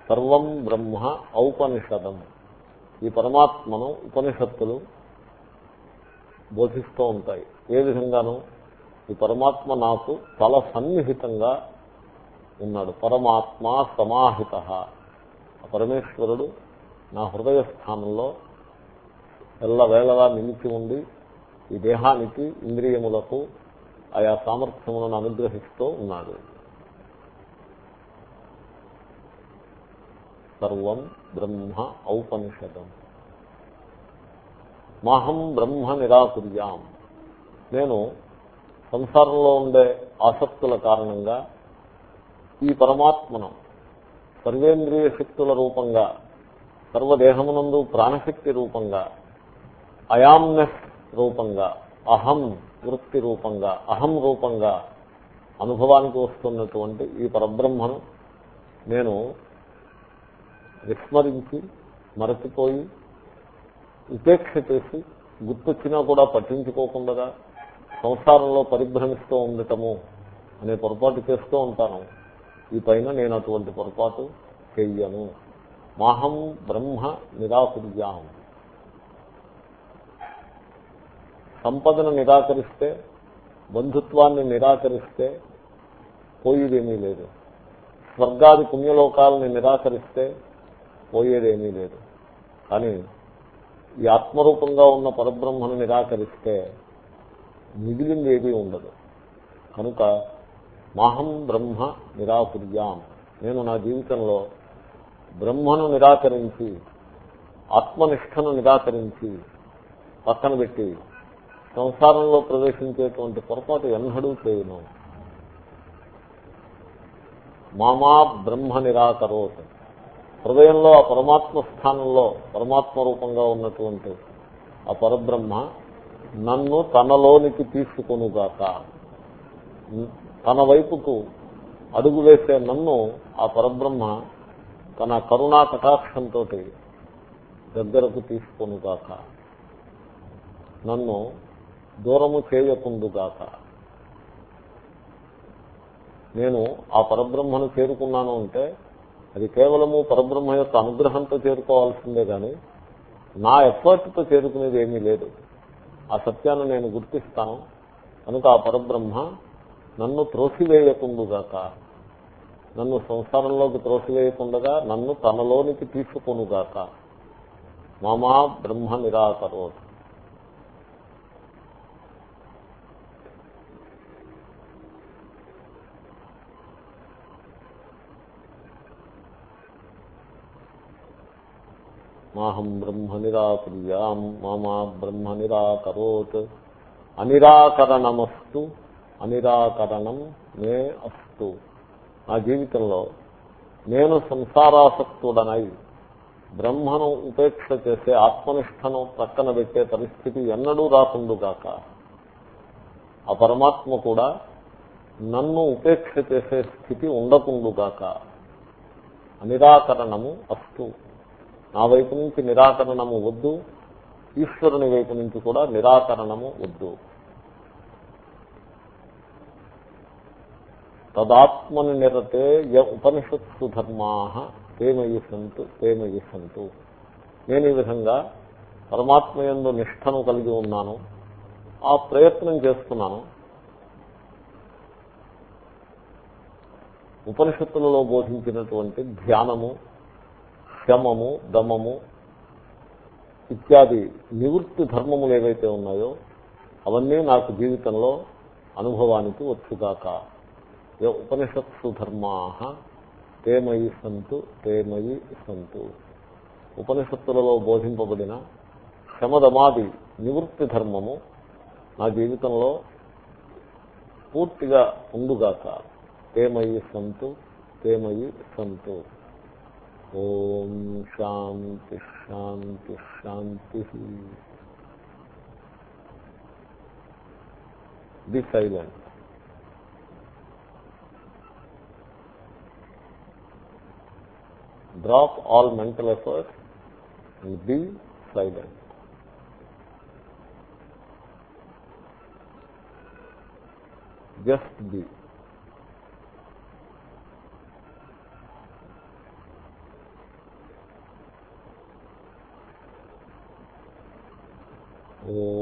సర్వం బ్రహ్మ ఔపనిషదం. ఈ పరమాత్మను ఉపనిషత్తులు బోధిస్తూ ఉంటాయి. ఏ విధంగానూ ఈ పరమాత్మ నాకు చాలా సన్నిహితంగా ఉన్నాడు. పరమాత్మ సమాహిత. పరమేశ్వరుడు నా హృదయ స్థానంలో ఎల్లవేళలా నిలిచి ఉండి ఈ దేహానికి ఇంద్రియములకు ఆయా సామర్థ్యములను అనుగ్రహిస్తూ ఉన్నాడు. సర్వం బ్రహ్మ ఔపనిషదం. మాహం బ్రహ్మ నిరాకుర్యాం. నేను సంసారంలో ఉండే ఆసక్తుల కారణంగా ఈ పరమాత్మను సర్వేంద్రియ శక్తుల రూపంగా సర్వదేహమునందు ప్రాణశక్తి రూపంగా అయామ్నెస్ రూపంగా అహం వృత్తి రూపంగా అహం రూపంగా అనుభవానికి వస్తున్నటువంటి ఈ పరబ్రహ్మను నేను విస్మరించి మరచిపోయి ఉపేక్ష చేసి గుర్తొచ్చినా కూడా పట్టించుకోకుండా సంసారంలో పరిభ్రమిస్తూ ఉండటము అనే పొరపాటు చేస్తూ ఉంటాను. ఈ పైన నేను అటువంటి పొరపాటు చెయ్యను. మాహం బ్రహ్మ నిరాకుర్యాం సంపదను నిరాకరిస్తే బంధుత్వాన్ని నిరాకరిస్తే పోయేదేమీ లేదు. స్వర్గాది పుణ్యలోకాలని నిరాకరిస్తే పోయేదేమీ లేదు. కానీ ఈ ఆత్మరూపంగా ఉన్న పరబ్రహ్మను నిరాకరిస్తే మిగిలింది ఏది ఉండదు. కనుక మాహం బ్రహ్మ నిరాకుర్యాం. నేను నా జీవితంలో బ్రహ్మను నిరాకరించి ఆత్మనిష్టను నిరాకరించి పక్కన పెట్టి సంసారంలో ప్రవేశించేటువంటి పొరపాటు ఎన్నడూ చేయను. మామా బ్రహ్మ నిరాకరోత్. హృదయంలో ఆ పరమాత్మ స్థానంలో పరమాత్మ రూపంగా ఉన్నటువంటి ఆ పరబ్రహ్మ నన్ను తనలోనికి తీసుకొనుగాక. తన వైపుకు అడుగు వేసే నన్ను ఆ పరబ్రహ్మ తన కరుణా కటాక్షంతో దగ్గరకు తీసుకొనుగాక. నన్ను దూరము చేయకుండుగాక. నేను ఆ పరబ్రహ్మను చేరుకున్నాను అంటే అది కేవలము పరబ్రహ్మ యొక్క అనుగ్రహంతో చేరుకోవాల్సిందే కానీ నా ఎఫర్ట్తో చేరుకునేది ఏమీ లేదు. ఆ సత్యాన్ని నేను గుర్తిస్తాను. కనుక ఆ పరబ్రహ్మ నన్ను త్రోసివేయకుండుగాక నన్ను సంసారంలోకి త్రోసివేయకుండగా నన్ను తనలోనికి తీసుకొనుగాక. మామా బ్రహ్మ నిరాకరోత్. మాహం బ్రహ్మ నిరాకుర్యాం మామా బ్రహ్మ నిరాకరోత్ అనిరాకరణమస్తు అనిరాకరణం మే అస్తు. నా జీవితంలో నేను సంసారాసక్తుడనై బ్రహ్మను ఉపేక్ష చేసే ఆత్మనిష్టను ప్రక్కన పెట్టే పరిస్థితి ఎన్నడూ రాకుండుగాక ఆ పరమాత్మ కూడా నన్ను ఉపేక్ష చేసే స్థితి ఉండకుండుగాక అనిరాకరణము అస్తు. నా వైపు నుంచి నిరాకరణము వద్దు ఈశ్వరుని వైపు నుంచి కూడా నిరాకరణము వద్దు. తదాత్మని నిరతే య ఉపనిషత్సు ధర్మా తేమయి సంతు నేను ఈ విధంగా పరమాత్మయందు నిష్టను కలిగి ఉన్నాను ఆ ప్రయత్నం చేస్తున్నాను. ఉపనిషత్తులలో బోధించినటువంటి ధ్యానము క్షమము దమము ఇత్యాది నివృత్తి ధర్మములు ఏవైతే ఉన్నాయో అవన్నీ నాకు జీవితంలో అనుభవానికి వచ్చుగాక ఉపనిషత్సు ధర్మా తేమయి సంతు తేమయి సంతు. ఉపనిషత్తులలో బోధింపబడిన శమదమాది నివృత్తి ధర్మము నా జీవితంలో పూర్తిగా ఉండుగాక. తేమయి సంతు తేమయి సంతు. ఓం శాంతి శాంతి శాంతి be silent drop all mental effort and be silent. Just be.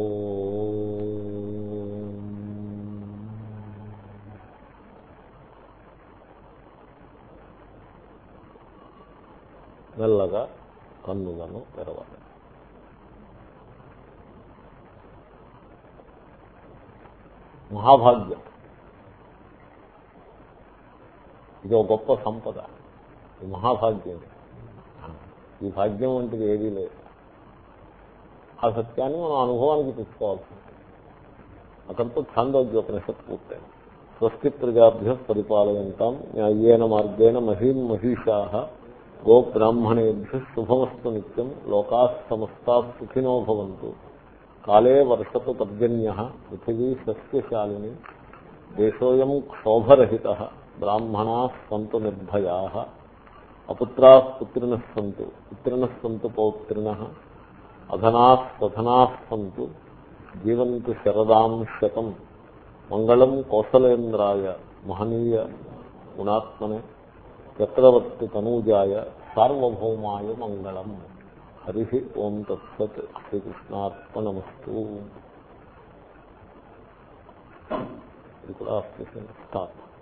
మెల్లగా కన్నులను తెరవాలి. మహాభాగ్యం. ఇది ఒక గొప్ప సంపద. మహాభాగ్యం. ఈ భాగ్యం వంటిది ఏదీ లేదు. ఆ సత్యాన్ని మనం అనుభవానికి తెచ్చుకోవాల్సి ఉంటుంది. అక్కడితో ఛాందోగ్యోపనిషత్ పూర్తయింది. స్వస్తి ప్రజాభ్య పరిపాలయంతాం న్యాయేన మార్గేణ మహీం మహిషా గో బ్రాహ్మణేభ్య శుభమస్తు నిత్యం లోకా సమస్తా సుఖినో భవంతు. కాలే వర్షతు పర్జన్య పృథివీ సస్యశాలిని దేశోయం క్షోభరహిత బ్రాహ్మణా సంతు నిర్భయా అపుత్రా పుత్రిణ సంతు పుత్రిణ సంతు పౌత్రిణ అధనా స్వధనా సంతు జీవంతు శరదాం శతం. మంగళం కౌసలేంద్రాయ మహనీయ గుణాత్మనే చక్రవర్తి తనూజాయ సార్వభౌమాయ మంగళం. హరి ఓం తత్సత్ శ్రీకృష్ణార్పణమస్తు. ఇది కూడా స్టార్ట్.